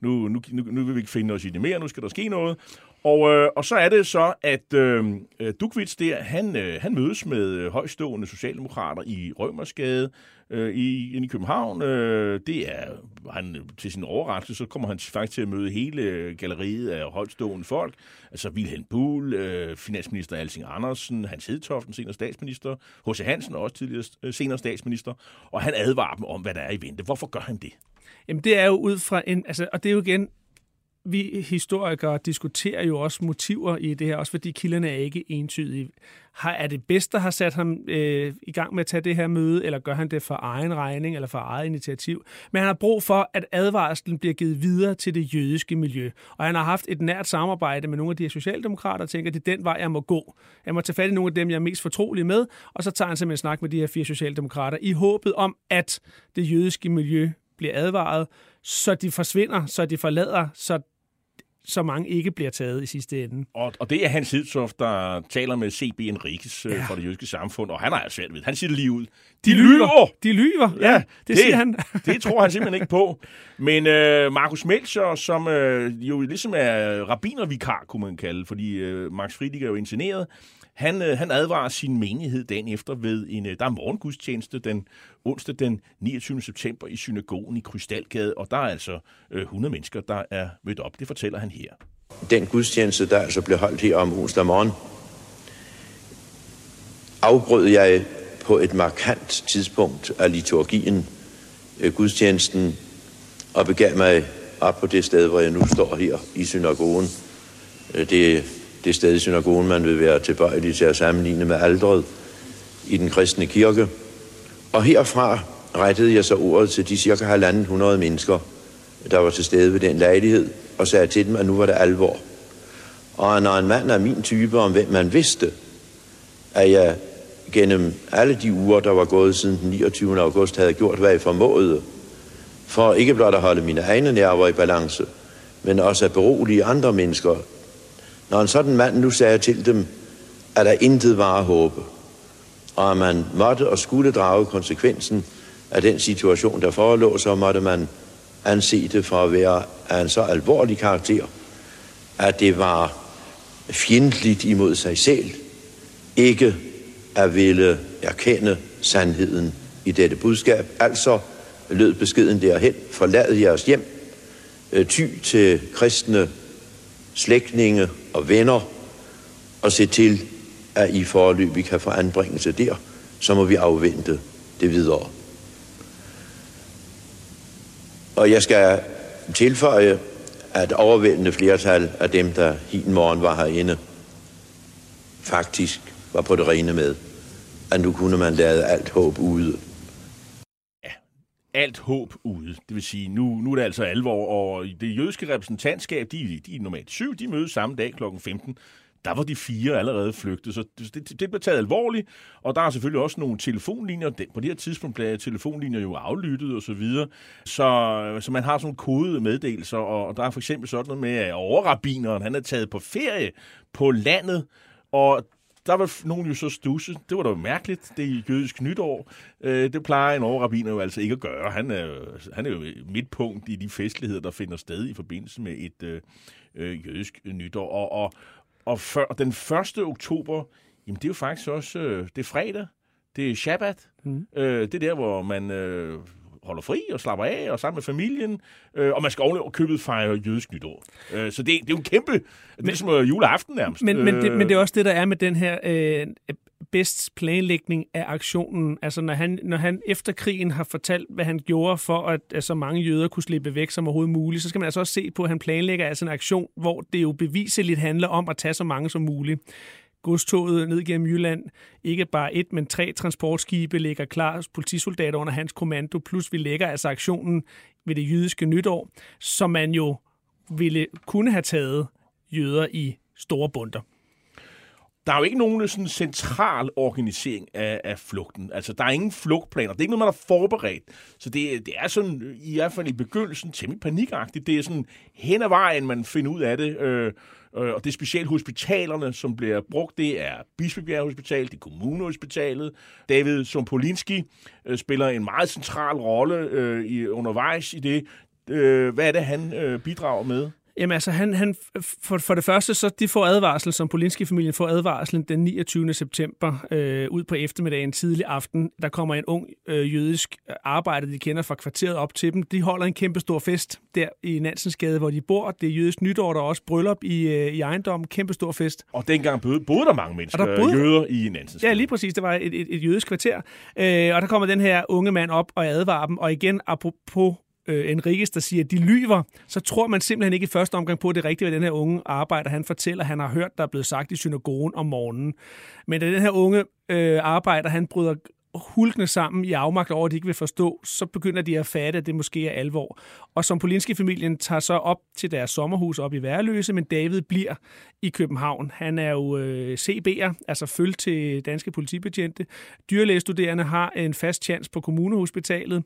nu, nu, nu, nu vil vi ikke finde os i det mere, nu skal der ske noget. Og, øh, og så er det så, at øh, øh, Dukvits der, han, øh, han mødes med øh, højstående socialdemokrater i Rømersgade øh, i, inde i København. Øh, det er, han, til sin overraskelse, så kommer han faktisk til at møde hele galleriet af højstående folk. Altså Wilhelm Buhl, øh, finansminister Alsing Andersen, Hans Hedtoften, senere statsminister, H.C. Hansen, også tidligere øh, senere statsminister. Og han advarer dem om, hvad der er i vente. Hvorfor gør han det? Jamen det er jo ud fra en, altså, og det er jo igen, vi historikere diskuterer jo også motiver i det her, også fordi kilderne er ikke entydige. Har, er det bedst, der har sat ham øh, i gang med at tage det her møde, eller gør han det for egen regning, eller for eget initiativ? Men han har brug for, at advarslen bliver givet videre til det jødiske miljø. Og han har haft et nært samarbejde med nogle af de her socialdemokrater, og tænker, at det er den vej, jeg må gå. Jeg må tage fat i nogle af dem, jeg er mest fortrolig med, og så tager han simpelthen en snak med de her fire socialdemokrater, i håbet om, at det jødiske miljø bliver advaret, så de forsvinder, så de forlader, så så mange ikke bliver taget i sidste ende. Og, og det er Hans Hedtoft, der taler med C.B. Enriquez øh, Ja. fra det jødiske samfund, og han har svært ved. Han siger det lige ud. De lyver! De lyver, ja, ja det, det siger han. det tror han simpelthen ikke på. Men øh, Markus Melcher, som øh, jo ligesom er rabinervikar, kunne man kalde, fordi øh, Max Friedrich er jo incineret, han, øh, han advarer sin menighed dagen efter ved en, øh, der er morgengudstjeneste den onsdag den 29. september i synagogen i Krystalgade, og der er altså øh, 100 mennesker, der er mødt op. Det fortæller han her. Den gudstjeneste, der altså blev holdt her om onsdag morgen, afbrød jeg på et markant tidspunkt af liturgien øh, gudstjenesten og begav mig op på det sted, hvor jeg nu står her i synagogen. Øh, det det sted i synagogen, man vil være tilbøjelig til at sammenligne med aldret i den kristne kirke. Og herfra rettede jeg så ordet til de cirka halvanden hundrede mennesker, der var til stede ved den lejlighed, og sagde til dem, at nu var det alvor. Og når en mand af min type, om hvem man vidste, at jeg gennem alle de uger, der var gået siden den 29. august, havde gjort, hvad jeg formåede, for ikke blot at holde mine egne nerver i balance, men også at berolige andre mennesker. Når en sådan mand nu sagde til dem, at der intet var at håbe, og at man måtte og skulle drage konsekvensen af den situation, der forelå, så måtte man anse det for at være af en så alvorlig karakter, at det var fjendtligt imod sig selv, ikke at ville erkende sandheden i dette budskab. Altså lød beskeden derhen, forlad jeres hjem, øh, ty til kristne slægtninge og venner, og se til, at I forløbig kan få anbringelse der, så må vi afvente det videre. Og jeg skal tilføje, at overvældende flertal af dem, der hin morgen var herinde, faktisk var på det rene med, at nu kunne man lade alt håb ude alt håb ude. Det vil sige, nu, nu er det altså alvor, og det jødiske repræsentantskab, de, de er normalt syv, de mødes samme dag kl. 15. Der var de fire allerede flygtet, så det, det, blev taget alvorligt, og der er selvfølgelig også nogle telefonlinjer. På det her tidspunkt blev telefonlinjer jo aflyttet og så videre, så, så man har sådan kodede meddelelser, og der er for eksempel sådan noget med, at overrabineren, han er taget på ferie på landet, og der var nogen jo så stusse. Det var da mærkeligt. Det er jødisk nytår. Øh, det plejer en overrabiner jo altså ikke at gøre. Han er, han er jo midtpunkt i de festligheder, der finder sted i forbindelse med et øh, øh jødisk nytår. Og, og, og før, den 1. oktober, jamen det er jo faktisk også, øh, det er fredag. Det er Shabbat. Mm. Øh, det er der, hvor man øh, holder fri og slapper af og sammen med familien. Øh, og man skal ovenikøbet købet fejre jødisk nytår. Øh, så det, det er jo en kæmpe... Det er som juleaften nærmest. Men, men, det, men det er også det, der er med den her... Øh, bedst planlægning af aktionen. Altså når han, når han efter krigen har fortalt, hvad han gjorde for, at, at så mange jøder kunne slippe væk som overhovedet muligt, så skal man altså også se på, at han planlægger altså en aktion, hvor det jo beviseligt handler om at tage så mange som muligt godstoget ned gennem Jylland. Ikke bare et, men tre transportskibe ligger klar, politisoldater under hans kommando, plus vi lægger altså aktionen ved det jødiske nytår, som man jo ville kunne have taget jøder i store bunder der er jo ikke nogen sådan central organisering af, af flugten. Altså, der er ingen flugtplaner. Det er ikke noget, man har forberedt. Så det, det er sådan, i hvert fald i begyndelsen, temmelig panikagtigt. Det er sådan hen ad vejen, man finder ud af det. Øh, øh, og det er specialhospitalerne, som bliver brugt. Det er Bispebjerg Hospital, det er Kommunehospitalet. David Sompolinski øh, spiller en meget central rolle øh, i, undervejs i det. Øh, hvad er det, han øh, bidrager med? Jamen altså, han, han, for, for det første, så de får advarsel, som Polinski-familien får advarslen den 29. september øh, ud på eftermiddagen, tidlig aften. Der kommer en ung øh, jødisk arbejder, de kender fra kvarteret op til dem. De holder en kæmpe stor fest der i Nansensgade, hvor de bor. Det er jødisk nytår, der er også bryllup i, øh, i ejendommen. Kæmpe stor fest. Og dengang boede, boede der mange mennesker, der boede, jøder i Nansensgade. Ja, lige præcis. Det var et, et, et jødisk kvarter. Øh, og der kommer den her unge mand op og advarer dem. Og igen, apropos øh, Enriquez, der siger, at de lyver, så tror man simpelthen ikke i første omgang på, at det er rigtigt, hvad den her unge arbejder, han fortæller, han har hørt, der er blevet sagt i synagogen om morgenen. Men da den her unge øh, arbejder, han bryder hulkende sammen i afmagt over, at de ikke vil forstå, så begynder de at fatte, at det måske er alvor. Og som Polinski-familien tager så op til deres sommerhus op i Værløse, men David bliver i København. Han er jo øh, CB'er, altså følge til danske politibetjente. Dyrlægestuderende har en fast chance på kommunehospitalet,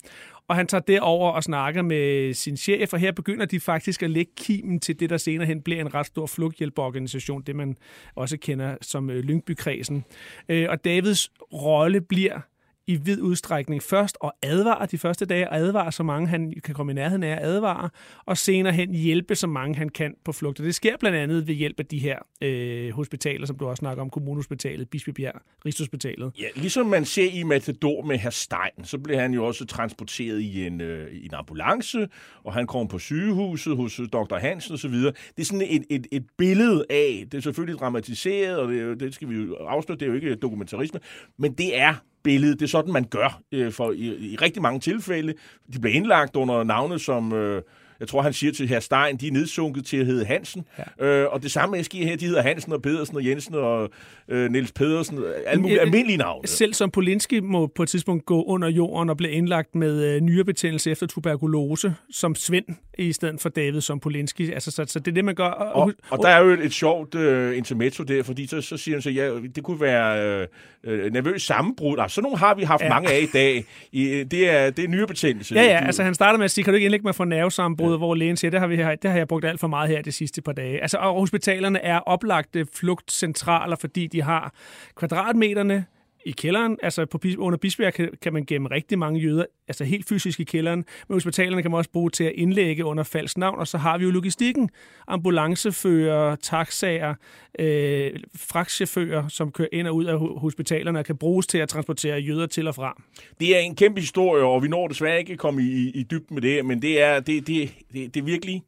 og han tager derover og snakker med sin chef, og her begynder de faktisk at lægge kimen til det, der senere hen bliver en ret stor flugthjælpeorganisation, det man også kender som øh, Lyngbykredsen. Øh, og Davids rolle bliver i vid udstrækning først og advare de første dage, og advare så mange han kan komme i nærheden af at advare, og senere hen hjælpe så mange han kan på flugt. Og det sker blandt andet ved hjælp af de her øh, hospitaler, som du også snakker om, Kommunehospitalet, Bispebjerg, Rigshospitalet. Ja, ligesom man ser i Matador med herr Stein, så bliver han jo også transporteret i en, øh, i en ambulance, og han kommer på sygehuset hos øh, Dr. Hansen osv. Det er sådan et, et, et billede af, det er selvfølgelig dramatiseret, og det, det skal vi jo afsløre, det er jo ikke dokumentarisme, men det er billede. Det er sådan, man gør øh, for, i, i rigtig mange tilfælde. De bliver indlagt under navne som... Øh, jeg tror, han siger til herr Stein, de er nedsunket til at hedde Hansen. Ja. Øh, og det samme sker her, de hedder Hansen og Pedersen og Jensen og øh, Niels Pedersen. Alle mulige almindelige navne. Selv som Polinski må på et tidspunkt gå under jorden og blive indlagt med øh, nyrebetændelse efter tuberkulose, som Svend i stedet for David som Polinski. Altså, så, så det er det, man gør. Og, og, og der er jo et, et sjovt øh, intermezzo der, fordi så, så siger han så, ja, det kunne være øh, øh nervøs sammenbrud. Altså, sådan nogle har vi haft ja. mange af i dag. I, det er, det er nyrebetændelse. Ja, ja, altså han starter med at sige, kan du ikke indlægge mig for nervesammenbrud, ja. hvor lægen siger, det har, vi, det har jeg brugt alt for meget her de sidste par dage. Altså, og hospitalerne er oplagte flugtcentraler, fordi de har kvadratmeterne, i kælderen, altså på, under Bisbjerg kan, kan man gemme rigtig mange jøder, altså helt fysisk i kælderen, men hospitalerne kan man også bruge til at indlægge under falsk navn, og så har vi jo logistikken, ambulancefører, taxaer, øh, fragtchauffører, som kører ind og ud af hospitalerne og kan bruges til at transportere jøder til og fra. Det er en kæmpe historie, og vi når desværre ikke at komme i, i dybden med det, men det er, det, det, det, det er virkelig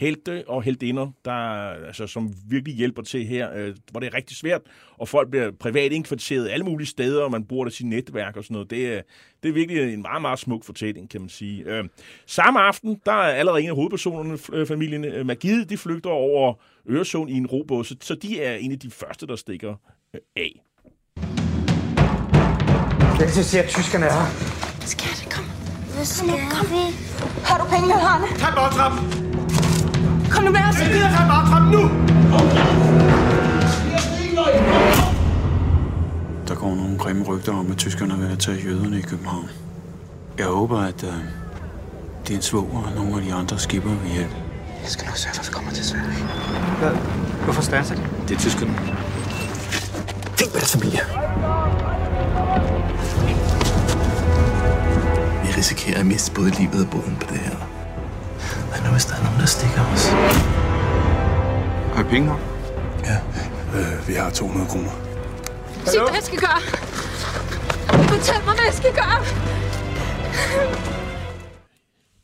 helte og heldinder, der, altså, som virkelig hjælper til her, øh, hvor det er rigtig svært, og folk bliver privat indkvarteret alle mulige steder, og man bruger det sin netværk og sådan noget. Det er, det er virkelig en meget, meget smuk fortælling, kan man sige. Øh, samme aften, der er allerede en af hovedpersonerne, øh, familien øh, Magide, de flygter over Øresund i en robåd, så, så de er en af de første, der stikker øh, af. Jeg kan se, at tyskerne er her. Skat, kom. Hvad skal kom, vi? Har du penge, Harne? Tag bagtrappen! Kom nu med os! Jeg gider tage bagtrappen nu! Der går nogle grimme rygter om, at tyskerne vil tage jøderne i København. Jeg håber, at uh, det er en svoger og nogle af de andre skipper vil hjælpe. Jeg skal nok sørge for, at vi kommer til Sverige. Hvad? Hvorfor stanser de? Det er tyskerne. Tænk på deres familie. Vi risikerer at miste både livet og båden på det her. Hvis der er nogen, der stikker os? Har I penge nok? Ja, øh, vi har 200 kroner. Sig, hvad jeg skal gøre. Fortæl mig, hvad jeg skal gøre.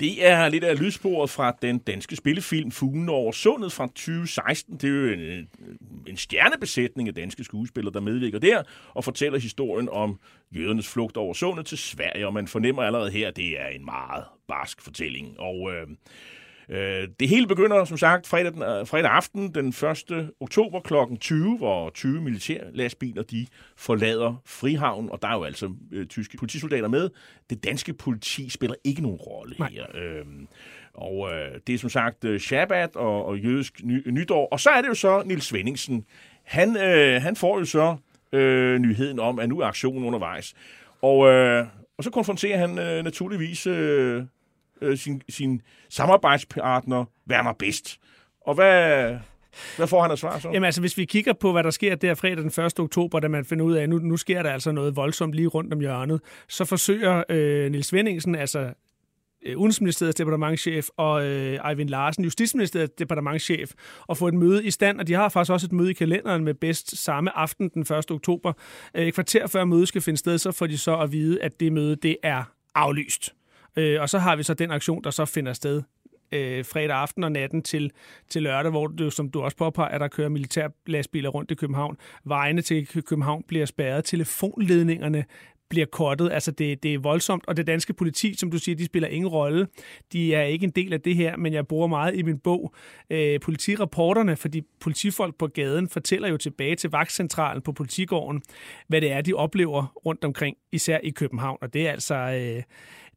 Det er lidt af lydsporet fra den danske spillefilm Fuglen over sundet fra 2016. Det er jo en, en stjernebesætning af danske skuespillere, der medvirker der og fortæller historien om jødernes flugt over sundet til Sverige. Og man fornemmer allerede her, at det er en meget barsk fortælling. Og øh, øh, det hele begynder, som sagt, fredag, den, øh, fredag aften den 1. oktober kl. 20, hvor 20 militærlastbiler de forlader Frihavn, og der er jo altså øh, tyske politisoldater med. Det danske politi spiller ikke nogen rolle her. Øhm, og øh, det er som sagt øh, Shabbat og, og jødisk ny, nytår. Og så er det jo så Nils Svendingsen. Han, øh, han får jo så øh, nyheden om, at nu er aktionen undervejs. Og, øh, og så konfronterer han øh, naturligvis øh, øh, sin, sin samarbejdspartner Werner Best. Og hvad, hvad får han at svar så? Jamen altså, hvis vi kigger på, hvad der sker der fredag den 1. oktober, da man finder ud af, at nu, nu sker der altså noget voldsomt lige rundt om hjørnet, så forsøger øh, Nils Vendingsen, altså øh, Udenrigsministeriets departementchef og øh, Eivind Larsen, Justitsministeriets departementchef, at få et møde i stand, og de har faktisk også et møde i kalenderen med bedst samme aften den 1. oktober. Øh, et kvarter før mødet skal finde sted, så får de så at vide, at det møde, det er aflyst. Øh, og så har vi så den aktion, der så finder sted øh, fredag aften og natten til, til lørdag, hvor det, som du også påpeger, at der kører militærlastbiler rundt i København. Vejene til København bliver spærret, telefonledningerne bliver kortet. Altså, det, det er voldsomt, og det danske politi, som du siger, de spiller ingen rolle. De er ikke en del af det her, men jeg bruger meget i min bog øh, politirapporterne, fordi politifolk på gaden fortæller jo tilbage til vagtcentralen på politigården, hvad det er, de oplever rundt omkring, især i København. Og det er altså... Øh,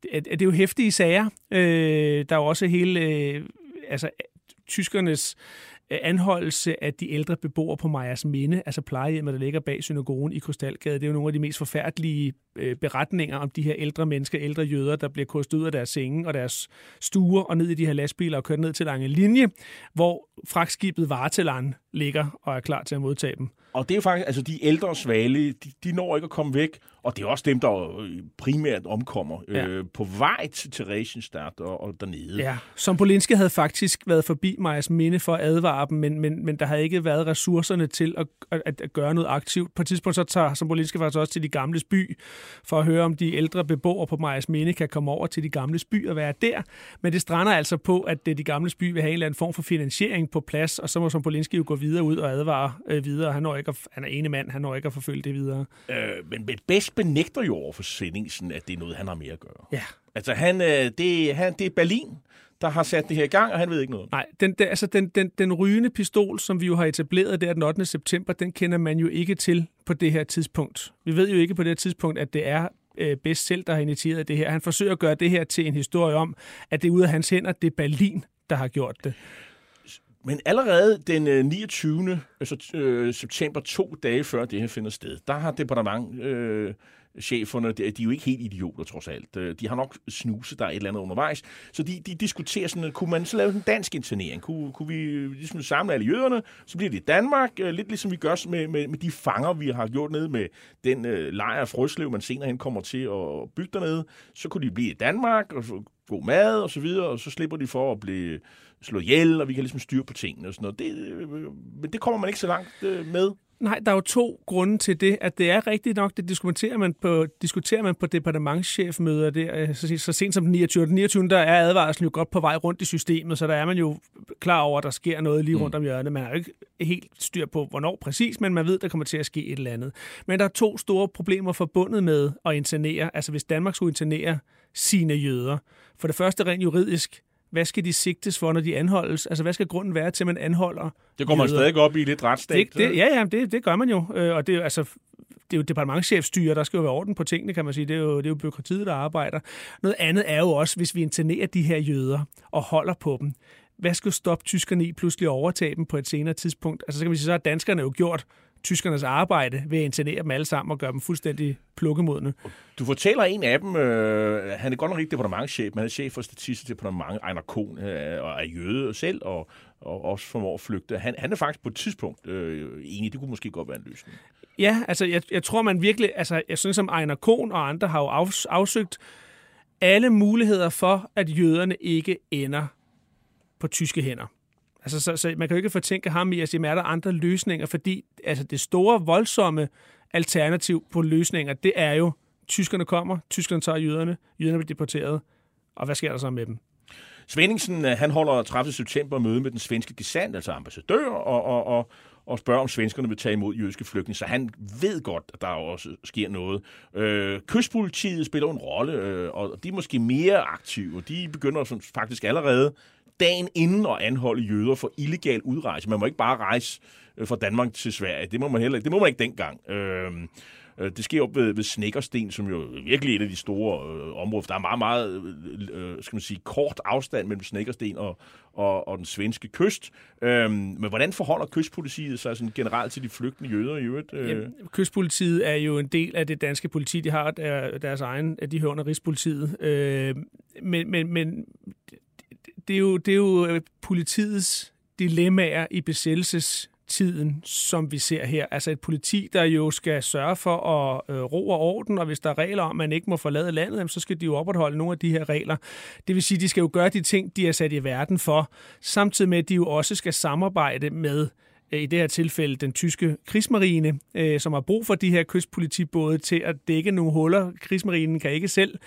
det, det er jo hæftige sager. Øh, der er jo også hele... Øh, altså, tyskernes øh, anholdelse af de ældre beboere på Majers Minde, altså plejehjemmet, der ligger bag synagogen i Krystalgade. Det er jo nogle af de mest forfærdelige øh, beretninger om de her ældre mennesker, ældre jøder, der bliver kostet ud af deres senge og deres stuer og ned i de her lastbiler og kørt ned til Lange Linje, hvor fragtskibet Varteland ligger og er klar til at modtage dem. Og det er jo faktisk, altså de ældre svale, de, de når ikke at komme væk, og det er også dem, der øh, primært omkommer Ja. øh, på vej til Theresienstadt og, og dernede. Ja, som Polinski havde faktisk været forbi Majers Minde for at advare dem, men, men, men der havde ikke været ressourcerne til at, at, at gøre noget aktivt. På et tidspunkt så tager som Polinski faktisk også til de gamle by, for at høre, om de ældre beboere på Majers Minde kan komme over til de gamle by og være der. Men det strander altså på, at det de gamle by vil have en eller anden form for finansiering på plads, og så må som Polinski jo gå videre ud og advare øh, videre. Han, når ikke at, han er ene mand, han når ikke at forfølge det videre. Øh, men, Best benægter jo over for Svendingsen, at det er noget, han har mere at gøre. Ja. Altså, han, øh, det, han, det er Berlin, der har sat det her i gang, og han ved ikke noget. Nej, den, den, altså den, den, den rygende pistol, som vi jo har etableret der den 8. september, den kender man jo ikke til på det her tidspunkt. Vi ved jo ikke på det her tidspunkt, at det er øh, bedst selv, der har initieret det her. Han forsøger at gøre det her til en historie om, at det er ude af hans hænder, det er Berlin, der har gjort det. Men allerede den øh, 29. Altså, øh, september, to dage før det her finder sted, der har departement... Øh, cheferne, de, de er jo ikke helt idioter trods alt. Øh, de har nok snuset der et eller andet undervejs. Så de, de diskuterer sådan, øh, kunne man så lave en dansk internering? Kunne, kunne vi øh, ligesom samle alle jøderne? Så bliver det Danmark, lidt ligesom vi gør med, med, med de fanger, vi har gjort nede med den øh, lejr af Frøslev, man senere hen kommer til at bygge dernede. Så kunne de blive i Danmark, og få god mad og så videre, og så slipper de for at blive slået ihjel, og vi kan ligesom styre på tingene og sådan noget. Det, men det kommer man ikke så langt med. Nej, der er jo to grunde til det, at det er rigtigt nok, det diskuterer man på, diskuterer man på departementschefmøder der, øh, så, så sent som den 29. Den 29. der er advarslen jo godt på vej rundt i systemet, så der er man jo klar over, at der sker noget lige rundt om hjørnet. Man har jo ikke helt styr på, hvornår præcis, men man ved, der kommer til at ske et eller andet. Men der er to store problemer forbundet med at internere. Altså hvis Danmark skulle internere sine jøder. For det første rent juridisk, hvad skal de sigtes for, når de anholdes? Altså, hvad skal grunden være til, at man anholder Det går man jøder? stadig op i lidt retsstat. Det, det, ja, ja, det, det gør man jo. Øh, Og det er jo, altså, det er jo departementchefstyre, der skal jo være orden på tingene, kan man sige. Det er jo, det er jo byråkratiet, der arbejder. Noget andet er jo også, hvis vi internerer de her jøder og holder på dem. Hvad skal stoppe tyskerne i pludselig at overtage dem på et senere tidspunkt? Altså, så kan man sige, så har danskerne jo gjort tyskernes arbejde ved at internere dem alle sammen og gøre dem fuldstændig plukkemodne. Du fortæller en af dem, øh, han er godt nok ikke departementchef, men han er chef for Statistisk Departement, Ejner Kohn, øh, og er jøde selv, og, og også formår at flygte. Han, han er faktisk på et tidspunkt øh, enig, det kunne måske godt være en løsning. Ja, altså jeg, jeg tror, man virkelig, altså jeg synes som Ejner Kohn og andre har jo af, afsøgt alle muligheder for, at jøderne ikke ender på tyske hænder. Altså, så, så man kan jo ikke fortænke ham i at sige, at er andre løsninger, fordi altså, det store, voldsomme alternativ på løsninger, det er jo, tyskerne kommer, tyskerne tager jøderne, jøderne bliver deporteret, og hvad sker der så med dem? Svendingsen, øh, han holder 30. september møde med den svenske gesandt, altså ambassadør, og, og, og, og spørger, om svenskerne vil tage imod jødiske flygtninge. Så han ved godt, at der også sker noget. Øh, kystpolitiet spiller en rolle, øh, og de er måske mere aktive. De begynder som, faktisk allerede dagen inden at anholde jøder for illegal udrejse. Man må ikke bare rejse øh, fra Danmark til Sverige. Det må man heller det må man ikke dengang. Øh, Øh, det sker op ved, ved Snækkersten, som jo virkelig er et af de store øh, områder. Der er meget, meget øh, øh, skal man sige, kort afstand mellem Snækkersten og, og, og den svenske kyst. Øhm, men hvordan forholder kystpolitiet sig sådan generelt til de flygtende jøder i øvrigt? Øh? Jamen, kystpolitiet er jo en del af det danske politi. De har der, deres egen, de hører under Rigspolitiet. Øh, men, men, men det er, jo, det er jo øh, politiets dilemmaer i besættelsestiden, som vi ser her. Altså et politi, der jo skal sørge for at øh, ro og orden, og hvis der er regler om, at man ikke må forlade landet, så skal de jo opretholde nogle af de her regler. Det vil sige, at de skal jo gøre de ting, de er sat i verden for, samtidig med, at de jo også skal samarbejde med øh, i det her tilfælde den tyske krigsmarine, øh, som har brug for de her kystpolitibåde til at dække nogle huller. Krigsmarinen kan ikke selv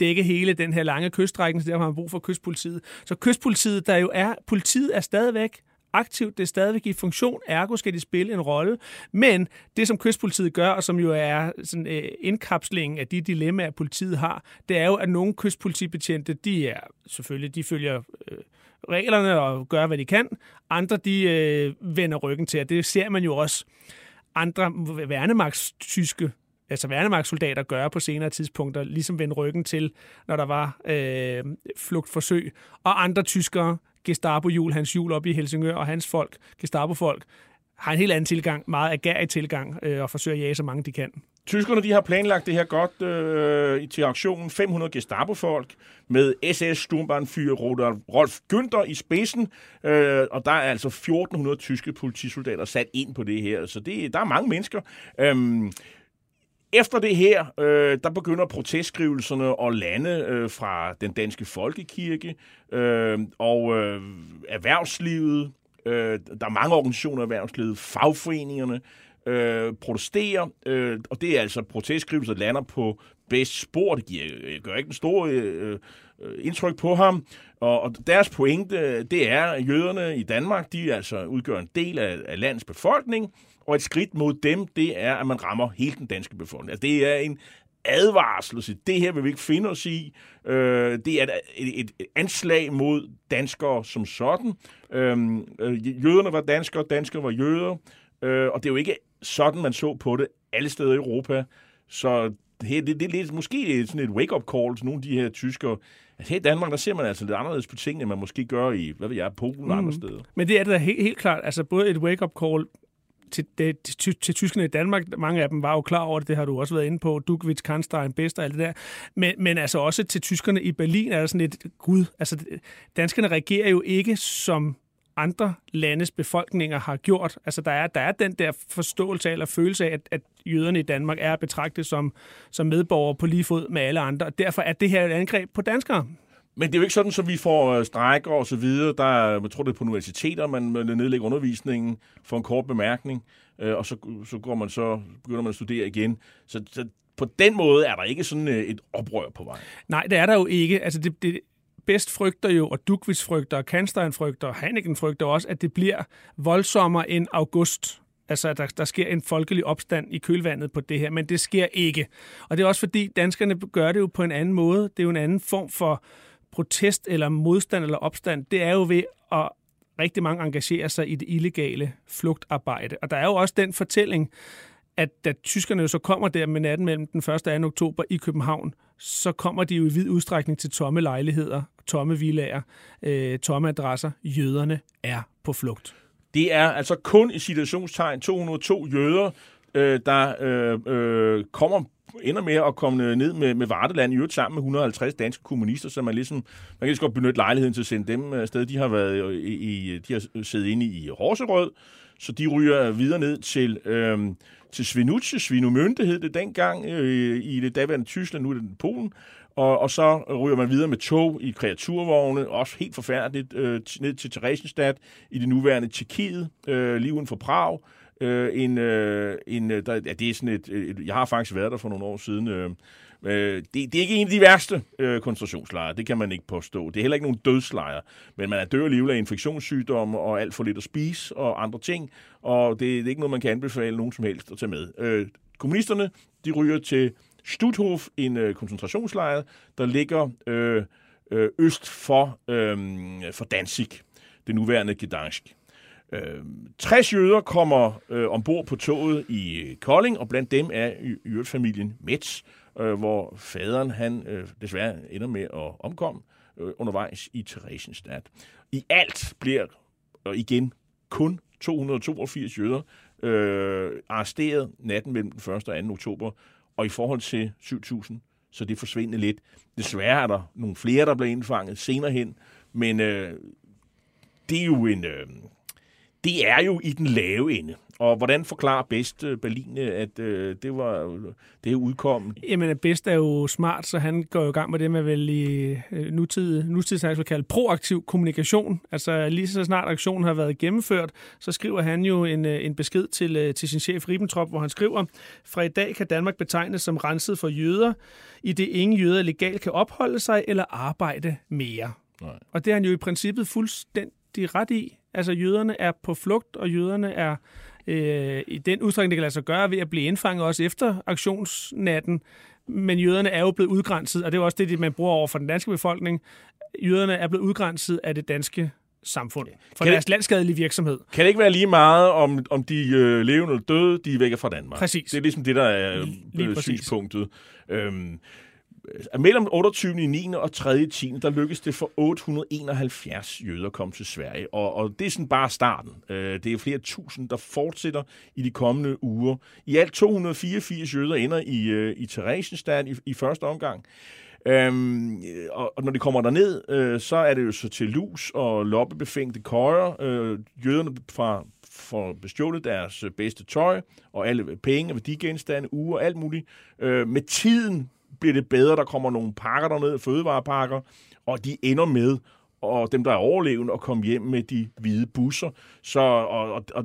dække hele den her lange kyststrækning, så derfor har man brug for kystpolitiet. Så kystpolitiet, der jo er, politiet er stadigvæk aktivt, det er stadigvæk i funktion, ergo skal de spille en rolle. Men det, som kystpolitiet gør, og som jo er sådan, øh, indkapslingen af de dilemmaer, politiet har, det er jo, at nogle kystpolitibetjente, de er selvfølgelig, de følger øh, reglerne og gør, hvad de kan. Andre, de øh, vender ryggen til, og det ser man jo også andre værnemagtstyske altså værnemagtssoldater gøre på senere tidspunkter, ligesom vende ryggen til, når der var øh, flugtforsøg. Og andre tyskere, Gestapo-jul, hans jul op i Helsingør, og hans folk, Gestapo-folk, har en helt anden tilgang, meget agerig tilgang, øh, og forsøger at jage så mange de kan. Tyskerne de har planlagt det her godt øh, til aktionen. 500 Gestapo-folk med SS Sturmbannfyr Rolf Günther i spidsen. Øh, og der er altså 1400 tyske politisoldater sat ind på det her. Så det, der er mange mennesker. Øhm, efter det her, øh, der begynder protestskrivelserne at lande øh, fra den danske folkekirke øh, og øh, erhvervslivet. Øh, der er mange organisationer i erhvervslivet, fagforeningerne øh, protesterer, øh, og det er altså protestskrivelser, der lander på bedst spor. Det giver, øh, gør ikke en stor øh, øh, indtryk på ham. Og, og deres pointe, det er, at jøderne i Danmark, de altså udgør en del af, af landets befolkning, og et skridt mod dem, det er, at man rammer hele den danske befolkning. Altså, det er en advarsel Så det her vil vi ikke finde os i. Øh, det er et, et, et anslag mod danskere som sådan. Øhm, øh, jøderne var danskere, danskere var jøder, øh, og det er jo ikke sådan, man så på det alle steder i Europa. Så det, det, det er lidt, måske sådan et wake-up call til nogle af de her tyskere. Altså her i Danmark, der ser man altså lidt anderledes på tingene, end man måske gør i, hvad ved jeg, Polen og mm. andre steder. Men det er da helt, helt klart, altså både et wake-up call til, det, til, til tyskerne i Danmark, mange af dem var jo klar over det, det har du også været inde på, Dukovic, Kanstein, Best og alt det der, men, men altså også til tyskerne i Berlin er der sådan et, gud, altså danskerne reagerer jo ikke som andre landes befolkninger har gjort. Altså der er, der er den der forståelse eller følelse af, at, at jøderne i Danmark er betragtet som, som medborgere på lige fod med alle andre, og derfor er det her et angreb på danskere. Men det er jo ikke sådan, at vi får øh, strækker og så videre. Der er, jeg tror, det er på universiteter, man nedlægger undervisningen for en kort bemærkning, øh, og så, så, går man så begynder man at studere igen. Så, så på den måde er der ikke sådan øh, et oprør på vej. Nej, det er der jo ikke. Altså det, det, Best frygter jo, og Dukvits frygter, og Kanstein frygter, og Hanneken frygter også, at det bliver voldsommere end august. Altså, at der, der sker en folkelig opstand i kølvandet på det her, men det sker ikke. Og det er også fordi, danskerne gør det jo på en anden måde. Det er jo en anden form for protest eller modstand eller opstand, det er jo ved at rigtig mange engagerer sig i det illegale flugtarbejde. Og der er jo også den fortælling, at da tyskerne jo så kommer der med natten mellem den 1. og 2. oktober i København, så kommer de jo i vid udstrækning til tomme lejligheder, tomme villager, øh, tomme adresser. Jøderne er på flugt. Det er altså kun i situationstegn 202 jøder, øh, der øh, øh, kommer ender med at komme ned med, med Varteland i øvrigt sammen med 150 danske kommunister, så man ligesom, man kan lige så godt benytte lejligheden til at sende dem øh, afsted. De har været øh, i, i de har siddet inde i Horserød, så de ryger videre ned til, øh, til Svinuce, Svinumønte hed det dengang, øh, i det daværende Tyskland, nu er det Polen, og, og så ryger man videre med tog i kreaturvogne, også helt forfærdeligt, øh, ned til Theresienstadt i det nuværende Tjekkiet, øh, lige uden for Prag. Øh, en, øh, en, øh, der, ja, det er sådan et, et, jeg har faktisk været der for nogle år siden. Øh, øh, det, det er ikke en af de værste øh, koncentrationslejre, det kan man ikke påstå. Det er heller ikke nogen dødslejre, men man er død alligevel af infektionssygdomme og alt for lidt at spise og andre ting, og det, det er ikke noget, man kan anbefale nogen som helst at tage med. Øh, kommunisterne, de ryger til Stutthof, en øh, koncentrationslejr, der ligger øh, øh, øst for, øh, for Danzig, det nuværende Gdansk. Øh, 60 jøder kommer øh, ombord på toget i øh, Kolding, og blandt dem er jødfamilien Metz, øh, hvor faderen han øh, desværre ender med at omkomme øh, undervejs i Theresienstadt. I alt bliver, og igen, kun 282 jøder øh, arresteret natten mellem den 1. og 2. oktober og i forhold til 7.000, så det forsvinder lidt. Desværre er der nogle flere, der bliver indfanget senere hen, men øh, det er jo en... Øh, det er jo i den lave ende. Og hvordan forklarer bedst øh, Berlin, øh, at øh, det var det udkom? Jamen, bedst er jo smart, så han går jo i gang med det, man vel i øh, nutid, nutidssnak vil kalde proaktiv kommunikation. Altså lige så snart aktionen har været gennemført, så skriver han jo en, øh, en besked til, øh, til sin chef Ribbentrop, hvor han skriver, fra i dag kan Danmark betegnes som renset for jøder, i det ingen jøder legalt kan opholde sig eller arbejde mere. Nej. Og det er han jo i princippet fuldstændig ret i. Altså jøderne er på flugt, og jøderne er øh, i den udstrækning, det kan lade sig gøre ved at blive indfanget også efter aktionsnatten. Men jøderne er jo blevet udgrænset, og det er jo også det, man bruger over for den danske befolkning. Jøderne er blevet udgrænset af det danske samfund for kan deres det, landskadelige virksomhed. Kan det ikke være lige meget, om, om de øh, levende eller døde, de er væk fra Danmark? Præcis. Det er ligesom det, der er lige, lige synspunktet. Øhm, Øh, mellem 28. 9. og 3. 10. der lykkedes det for 871 jøder at komme til Sverige. Og, og det er sådan bare starten. Øh, det er flere tusind, der fortsætter i de kommende uger. I alt 284 jøder ender i, øh, i Theresienstadt i, i første omgang. Øhm, og, og når de kommer derned, øh, så er det jo så til lus og loppebefængte køjer. Øh, jøderne fra får bestjålet deres bedste tøj og alle penge, og værdigenstande, uger, alt muligt. Øh, med tiden bliver det bedre, der kommer nogle pakker derned, fødevarepakker, og de ender med og dem, der er overlevende, at komme hjem med de hvide busser. Så, og, og, og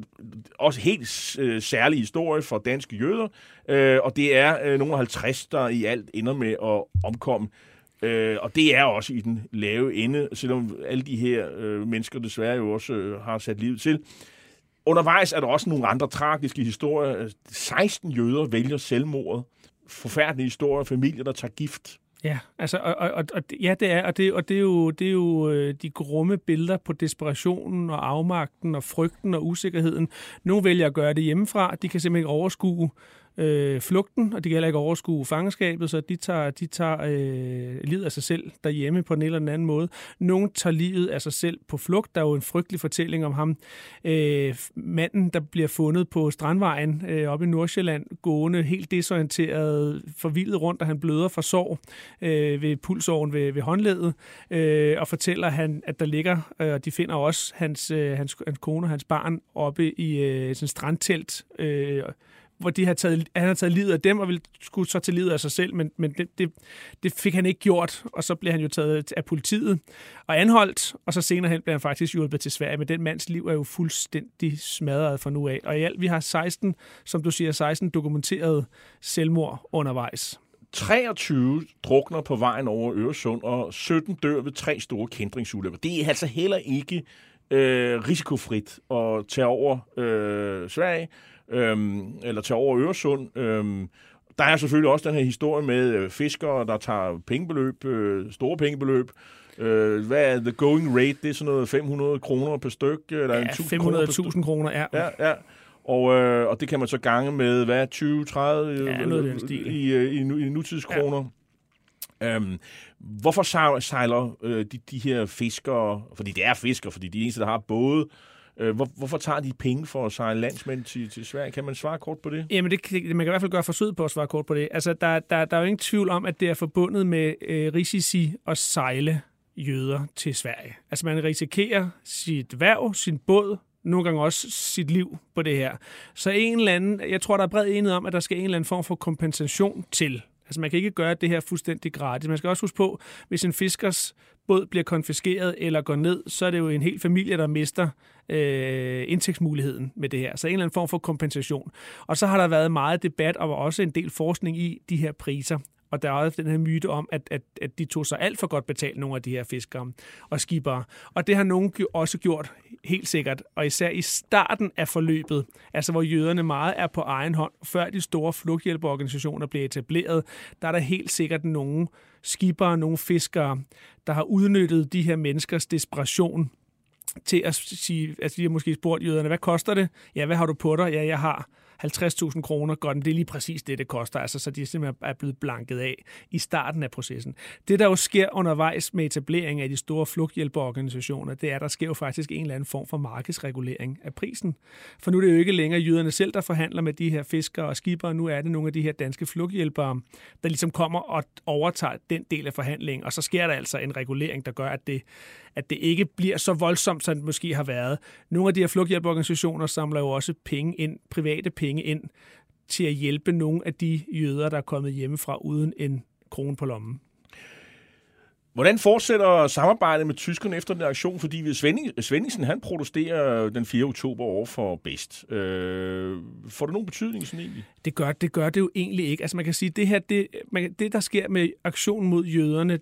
også helt øh, særlig historie for danske jøder, øh, og det er øh, nogle 50, der i alt ender med at omkomme. Øh, og det er også i den lave ende, selvom alle de her øh, mennesker desværre jo også øh, har sat livet til. Undervejs er der også nogle andre tragiske historier. Øh, 16 jøder vælger selvmordet forfærdelige historier, familier, der tager gift. Ja, altså, og, og, og, ja, det er, og det, og det er jo, det er jo øh, de grumme billeder på desperationen og afmagten og frygten og usikkerheden. Nogle vælger at gøre det hjemmefra, de kan simpelthen ikke overskue øh, flugten, og de kan heller ikke overskue fangenskabet, så de tager, de tager øh, livet af sig selv derhjemme på en eller anden måde. Nogle tager livet af sig selv på flugt. Der er jo en frygtelig fortælling om ham. Øh, manden, der bliver fundet på Strandvejen øh, oppe i Nordsjælland, gående helt desorienteret, forvildet rundt, og han bløder fra sår øh, ved pulsåren ved, ved håndledet, øh, og fortæller han, at der ligger, øh, og de finder også hans, øh, hans, hans kone og hans barn oppe i øh, sådan strandtelt, øh, hvor de har taget, han har taget livet af dem og ville skulle så til livet af sig selv, men, men det, det, det fik han ikke gjort, og så blev han jo taget af politiet og anholdt, og så senere hen blev han faktisk hjulpet til Sverige, men den mands liv er jo fuldstændig smadret fra nu af. Og i alt, vi har 16, som du siger, 16 dokumenterede selvmord undervejs. 23 drukner på vejen over Øresund, og 17 dør ved tre store kendringsulykker. Det er altså heller ikke øh, risikofrit at tage over øh, Sverige øhm, eller tage over Øresund. Øhm, der er selvfølgelig også den her historie med øh, fiskere, der tager pengebeløb, øh, store pengebeløb. Øh, hvad er the going rate? Det er sådan noget 500 kroner per styk? Eller ja, 500.000 kroner, ja. Ja, ja. Og, øh, og det kan man så gange med, hvad, 20, 30 ja, noget øh, stil. i, øh, i, i, i nutidskroner. Ja. Øhm, hvorfor sejler øh, de, de her fiskere, fordi det er fiskere, fordi de eneste, der har både Øh, Øh, hvor, hvorfor tager de penge for at sejle landsmænd til, til Sverige? Kan man svare kort på det? Jamen, det, man kan i hvert fald gøre forsøg på at svare kort på det. Altså, der, der, der er jo ingen tvivl om, at det er forbundet med øh, risici at sejle jøder til Sverige. Altså, man risikerer sit værv, sin båd, nogle gange også sit liv på det her. Så en eller anden, jeg tror, der er bred enighed om, at der skal en eller anden form for kompensation til. Altså man kan ikke gøre det her fuldstændig gratis. Man skal også huske på, hvis en fiskers båd bliver konfiskeret eller går ned, så er det jo en hel familie, der mister øh, indtægtsmuligheden med det her. Så en eller anden form for kompensation. Og så har der været meget debat og også en del forskning i de her priser. Og der er også den her myte om, at, at, at de tog sig alt for godt betalt, nogle af de her fiskere og skibere. Og det har nogen også gjort helt sikkert, og især i starten af forløbet, altså hvor jøderne meget er på egen hånd, før de store flugthjælpeorganisationer blev etableret, der er der helt sikkert nogen skibere, nogle fiskere, der har udnyttet de her menneskers desperation til at sige, altså de har måske spurgt jøderne, hvad koster det? Ja, hvad har du på dig? Ja, jeg har 50.000 kroner, godt, det er lige præcis det, det koster, altså, så de simpelthen er blevet blanket af i starten af processen. Det, der jo sker undervejs med etablering af de store flugthjælpeorganisationer, det er, at der sker jo faktisk en eller anden form for markedsregulering af prisen. For nu er det jo ikke længere jyderne selv, der forhandler med de her fiskere og skibere, nu er det nogle af de her danske flugthjælpere, der ligesom kommer og overtager den del af forhandlingen, og så sker der altså en regulering, der gør, at det, at det ikke bliver så voldsomt, som det måske har været. Nogle af de her flugthjælpeorganisationer samler jo også penge ind, private penge ind, til at hjælpe nogle af de jøder, der er kommet hjemmefra uden en krone på lommen. Hvordan fortsætter samarbejdet med tyskerne efter den aktion? Fordi Svendingsen han protesterer den 4. oktober over for Best. Øh, får det nogen betydning sådan egentlig? Det gør, det gør det jo egentlig ikke. Altså man kan sige, det her, det, man, det der sker med aktionen mod jøderne,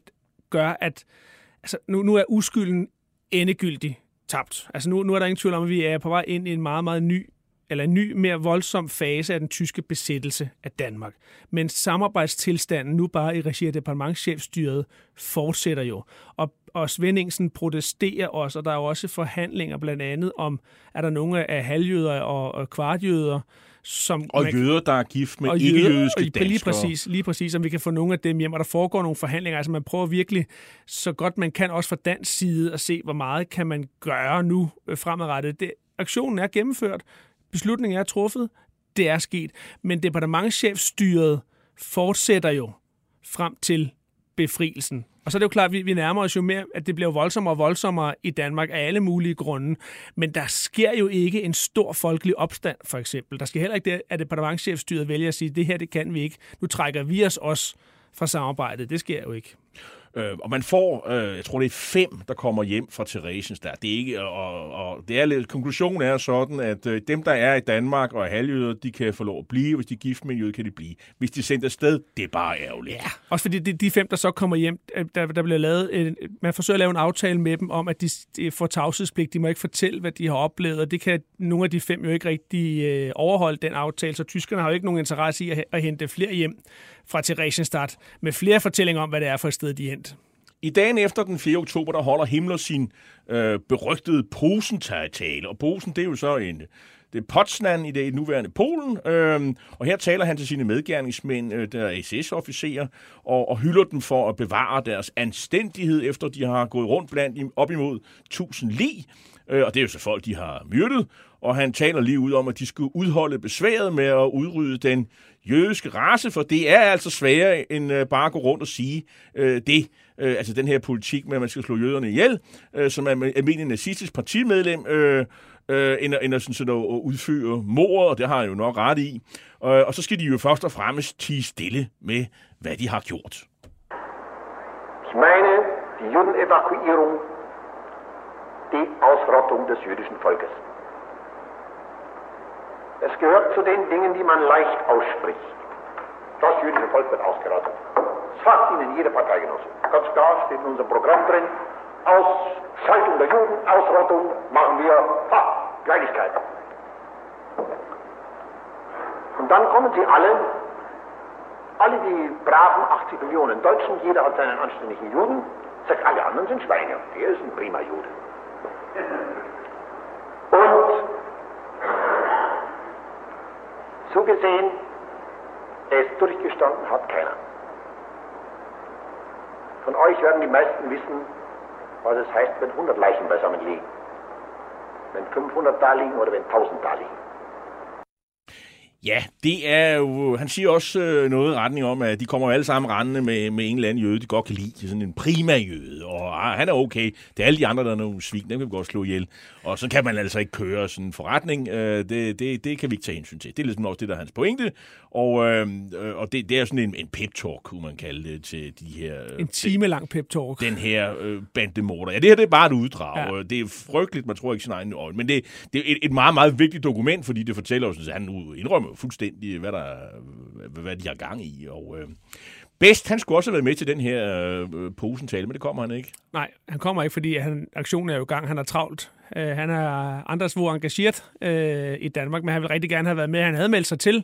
gør, at altså, nu, nu er uskylden endegyldigt tabt. Altså nu, nu er der ingen tvivl om, at vi er på vej ind i en meget, meget ny eller en ny, mere voldsom fase af den tyske besættelse af Danmark. Men samarbejdstilstanden nu bare i regi af departementchefstyret fortsætter jo. Og, og Svendingsen protesterer også, og der er jo også forhandlinger blandt andet om, er der nogle af halvjøder og, og kvartjøder, som og man, jøder, der er gift med ikke-jødiske danskere. Lige præcis, lige præcis, om vi kan få nogle af dem hjem, og der foregår nogle forhandlinger. Altså man prøver virkelig så godt man kan, også fra dansk side, at se, hvor meget kan man gøre nu øh, fremadrettet. Det, aktionen er gennemført, beslutningen er truffet, det er sket, men departementchefstyret fortsætter jo frem til befrielsen. Og så er det jo klart, at vi, vi nærmer os jo mere, at det bliver voldsommere og voldsommere i Danmark af alle mulige grunde. Men der sker jo ikke en stor folkelig opstand, for eksempel. Der skal heller ikke det, at departementchefstyret vælger at sige, det her, det kan vi ikke. Nu trækker vi os også fra samarbejdet. Det sker jo ikke. Øh, og man får, øh, jeg tror det er fem, der kommer hjem fra Theresienstadt. Det er ikke, og, og det er lidt, konklusionen er sådan, at øh, dem, der er i Danmark og er halvjøder, de kan få lov at blive. Hvis de er gift med en jøde, kan de blive. Hvis de er sendt afsted, det er bare ærgerligt. Ja, også fordi de, de fem, der så kommer hjem, øh, der, der bliver lavet, en, man forsøger at lave en aftale med dem om, at de, de får tavshedspligt. De må ikke fortælle, hvad de har oplevet, og det kan nogle af de fem jo ikke rigtig øh, overholde den aftale, så tyskerne har jo ikke nogen interesse i at, at hente flere hjem fra Theresienstadt med flere fortællinger om, hvad det er for et sted, de er. I dagen efter den 4. oktober, der holder Himmler sin øh, berygtede Posen-tale. Og Posen, det er jo så en, det er Potsdam i det nuværende Polen, øh, og her taler han til sine medgerningsmænd, øh, der er SS-officerer, og, og hylder dem for at bevare deres anstændighed, efter de har gået rundt blandt op imod 1000 lig, øh, og det er jo så folk, de har myrdet, og han taler lige ud om, at de skulle udholde besværet med at udrydde den jødiske race, for det er altså sværere end øh, bare at gå rundt og sige øh, det. Øh, altså den her politik med, at man skal slå jøderne ihjel, øh, som er almindelig nazistisk partimedlem, øh, øh, end, end at, sådan, at udføre mord, og det har jeg jo nok ret i. Øh, og så skal de jo først og fremmest tige stille med, hvad de har gjort. Ich meine, die Judenevakuierung, die Ausrottung des jüdischen Volkes. Es gehört zu den Dingen, die man leicht ausspricht. Das jüdische Volk wird ausgerottet. Sagt Ihnen jede Parteigenosse. Ganz klar steht in unserem Programm drin. Ausschaltung der Juden, Ausrottung machen wir, ha, Kleinigkeit. Und dann kommen sie alle, alle die braven 80 Millionen Deutschen, jeder hat seinen anständigen Juden, sagt, alle anderen sind Schweine. Der ist ein prima Jude. Und so gesehen, es durchgestanden hat keiner. Von euch werden die meisten wissen, was es heißt, wenn 100 Leichen beisammen liegen. Men 500 Darlehen oder wenn 1000 Darlehen. Ja, det er jo... Han siger også øh, noget i retning om, at de kommer alle sammen rendende med, med en eller anden jøde, de godt kan lide. Sådan en prima jøde, og ah, han er okay. Det er alle de andre, der er nogle svin, dem kan vi godt slå ihjel. Og så kan man altså ikke køre sådan en forretning. Øh, det, det, det kan vi ikke tage hensyn til. Det er ligesom også det, der er hans pointe. Og, øh, øh og det, det er sådan en, en pep-talk, kunne man kalde det, til de her... En time lang pep-talk. Den her øh, bandemorder. Ja, det her det er bare et uddrag. Ja. Det er frygteligt, man tror ikke sin egen øje. Men det, det er et, et meget, meget vigtigt dokument, fordi det fortæller os, at han nu indrømmer fuldstændig, hvad, der, hvad de har gang i. Og, øh, Best, han skulle også have været med til den her øh, posentale, men det kommer han ikke. Nej, han kommer ikke, fordi han, aktionen er jo i gang. Han er travlt. Øh, han er andres hvor engageret øh, i Danmark, men han vil rigtig gerne have været med. Han havde meldt sig til,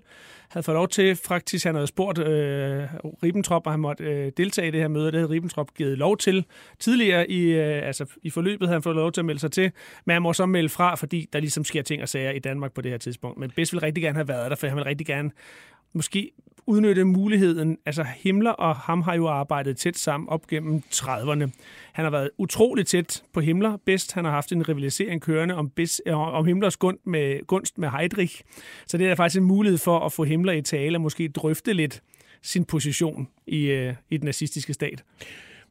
havde fået lov til, faktisk han havde spurgt øh, Ribbentrop, og han måtte øh, deltage i det her møde. Det havde Ribbentrop givet lov til tidligere i, øh, altså, i forløbet, havde han fået lov til at melde sig til, men han må så melde fra, fordi der ligesom sker ting og sager i Danmark på det her tidspunkt. Men Bess ville rigtig gerne have været der, for han ville rigtig gerne måske udnytte muligheden. Altså Himmler og ham har jo arbejdet tæt sammen op gennem 30'erne. Han har været utrolig tæt på Himmler. Bedst han har haft en rivalisering kørende om, Best, øh, om Himmlers gunst med, gunst med Heydrich. Så det er faktisk en mulighed for at få Himmler i tale og måske drøfte lidt sin position i, øh, i den nazistiske stat.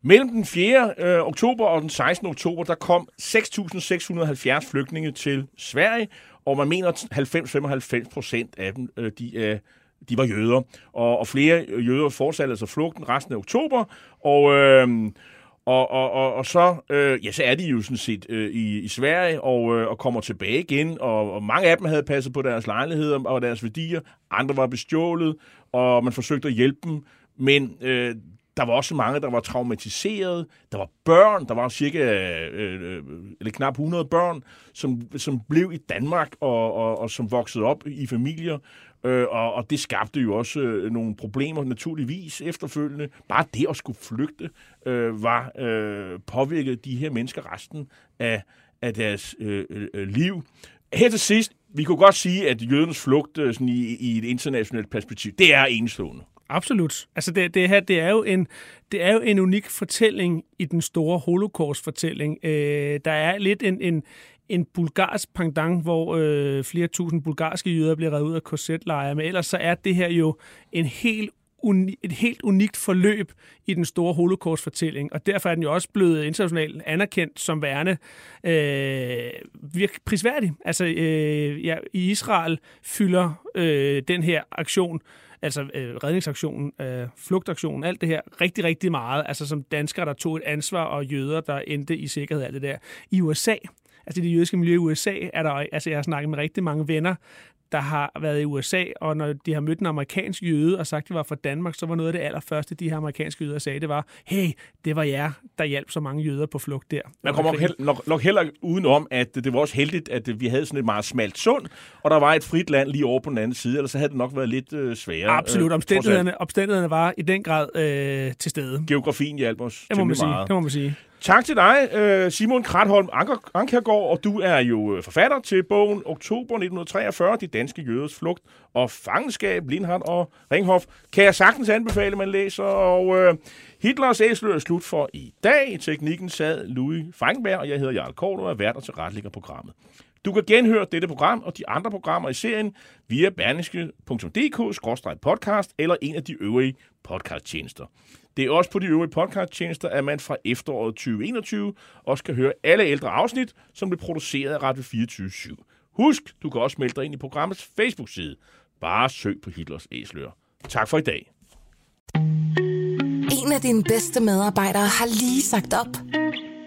Mellem den 4. Øh, oktober og den 16. oktober, der kom 6.670 flygtninge til Sverige, og man mener, at 90-95 procent af dem øh, de er de var jøder. Og, og flere jøder fortsatte altså flugten resten af oktober, og... Øh, og, og, og, og så, øh, ja, så er de jo sådan set øh, i, i Sverige og, øh, og kommer tilbage igen, og, og mange af dem havde passet på deres lejligheder og deres værdier, andre var bestjålet, og man forsøgte at hjælpe dem, men øh, der var også mange, der var traumatiseret. Der var børn, der var cirka øh, øh eller knap 100 børn, som, som blev i Danmark og, og, og som voksede op i familier, Øh, og, og det skabte jo også øh, nogle problemer naturligvis efterfølgende. Bare det at skulle flygte øh, var øh, påvirket de her mennesker resten af, af deres øh, øh, liv. Her til sidst, vi kunne godt sige, at jødernes flugt øh, sådan i, i et internationalt perspektiv, det er enestående. Absolut. Altså det, det her, det er jo en, det er jo en unik fortælling i den store holocaust-fortælling. Øh, der er lidt en, en, en bulgarsk pendant, hvor øh, flere tusind bulgarske jøder bliver reddet ud af korsetlejre, men ellers så er det her jo en helt uni, et helt unikt forløb i den store holocaust-fortælling, og derfor er den jo også blevet internationalt anerkendt som værende øh, virkelig prisværdig. Altså, øh, ja, i Israel fylder øh, den her aktion altså øh, redningsaktionen, øh, flugtaktionen, alt det her, rigtig, rigtig meget. Altså som danskere, der tog et ansvar, og jøder, der endte i sikkerhed, alt det der. I USA, altså det jødiske miljø i USA, er der, altså jeg har snakket med rigtig mange venner, der har været i USA, og når de har mødt en amerikansk jøde og sagt, at de var fra Danmark, så var noget af det allerførste, de her amerikanske jøder sagde, det var, hey, det var jer, der hjalp så mange jøder på flugt der. Man kommer nok, nok, nok heller udenom, at det var også heldigt, at vi havde sådan et meget smalt sund, og der var et frit land lige over på den anden side, ellers så havde det nok været lidt øh, sværere. Absolut, øh, omstændighederne, omstændighederne var i den grad øh, til stede. Geografien hjalp os det må man sige, meget. Det må man sige. Tak til dig, øh, Simon Kratholm Ankergaard, og du er jo øh, forfatter til bogen Oktober 1943, De danske jøders flugt og fangenskab, Lindhardt og Ringhof. Kan jeg sagtens anbefale, man læser, og øh, Hitlers æsler er slut for i dag. I teknikken sad Louis Frankenberg, og jeg hedder Jarl Kort, og er vært og tilrettelægger programmet. Du kan genhøre dette program og de andre programmer i serien via berlingske.dk-podcast eller en af de øvrige podcasttjenester. Det er også på de øvrige podcasttjenester, at man fra efteråret 2021 også kan høre alle ældre afsnit, som blev produceret af Radio 24 /7. Husk, du kan også melde dig ind i programmets Facebook-side. Bare søg på Hitlers Æsler. Tak for i dag. En af dine bedste medarbejdere har lige sagt op.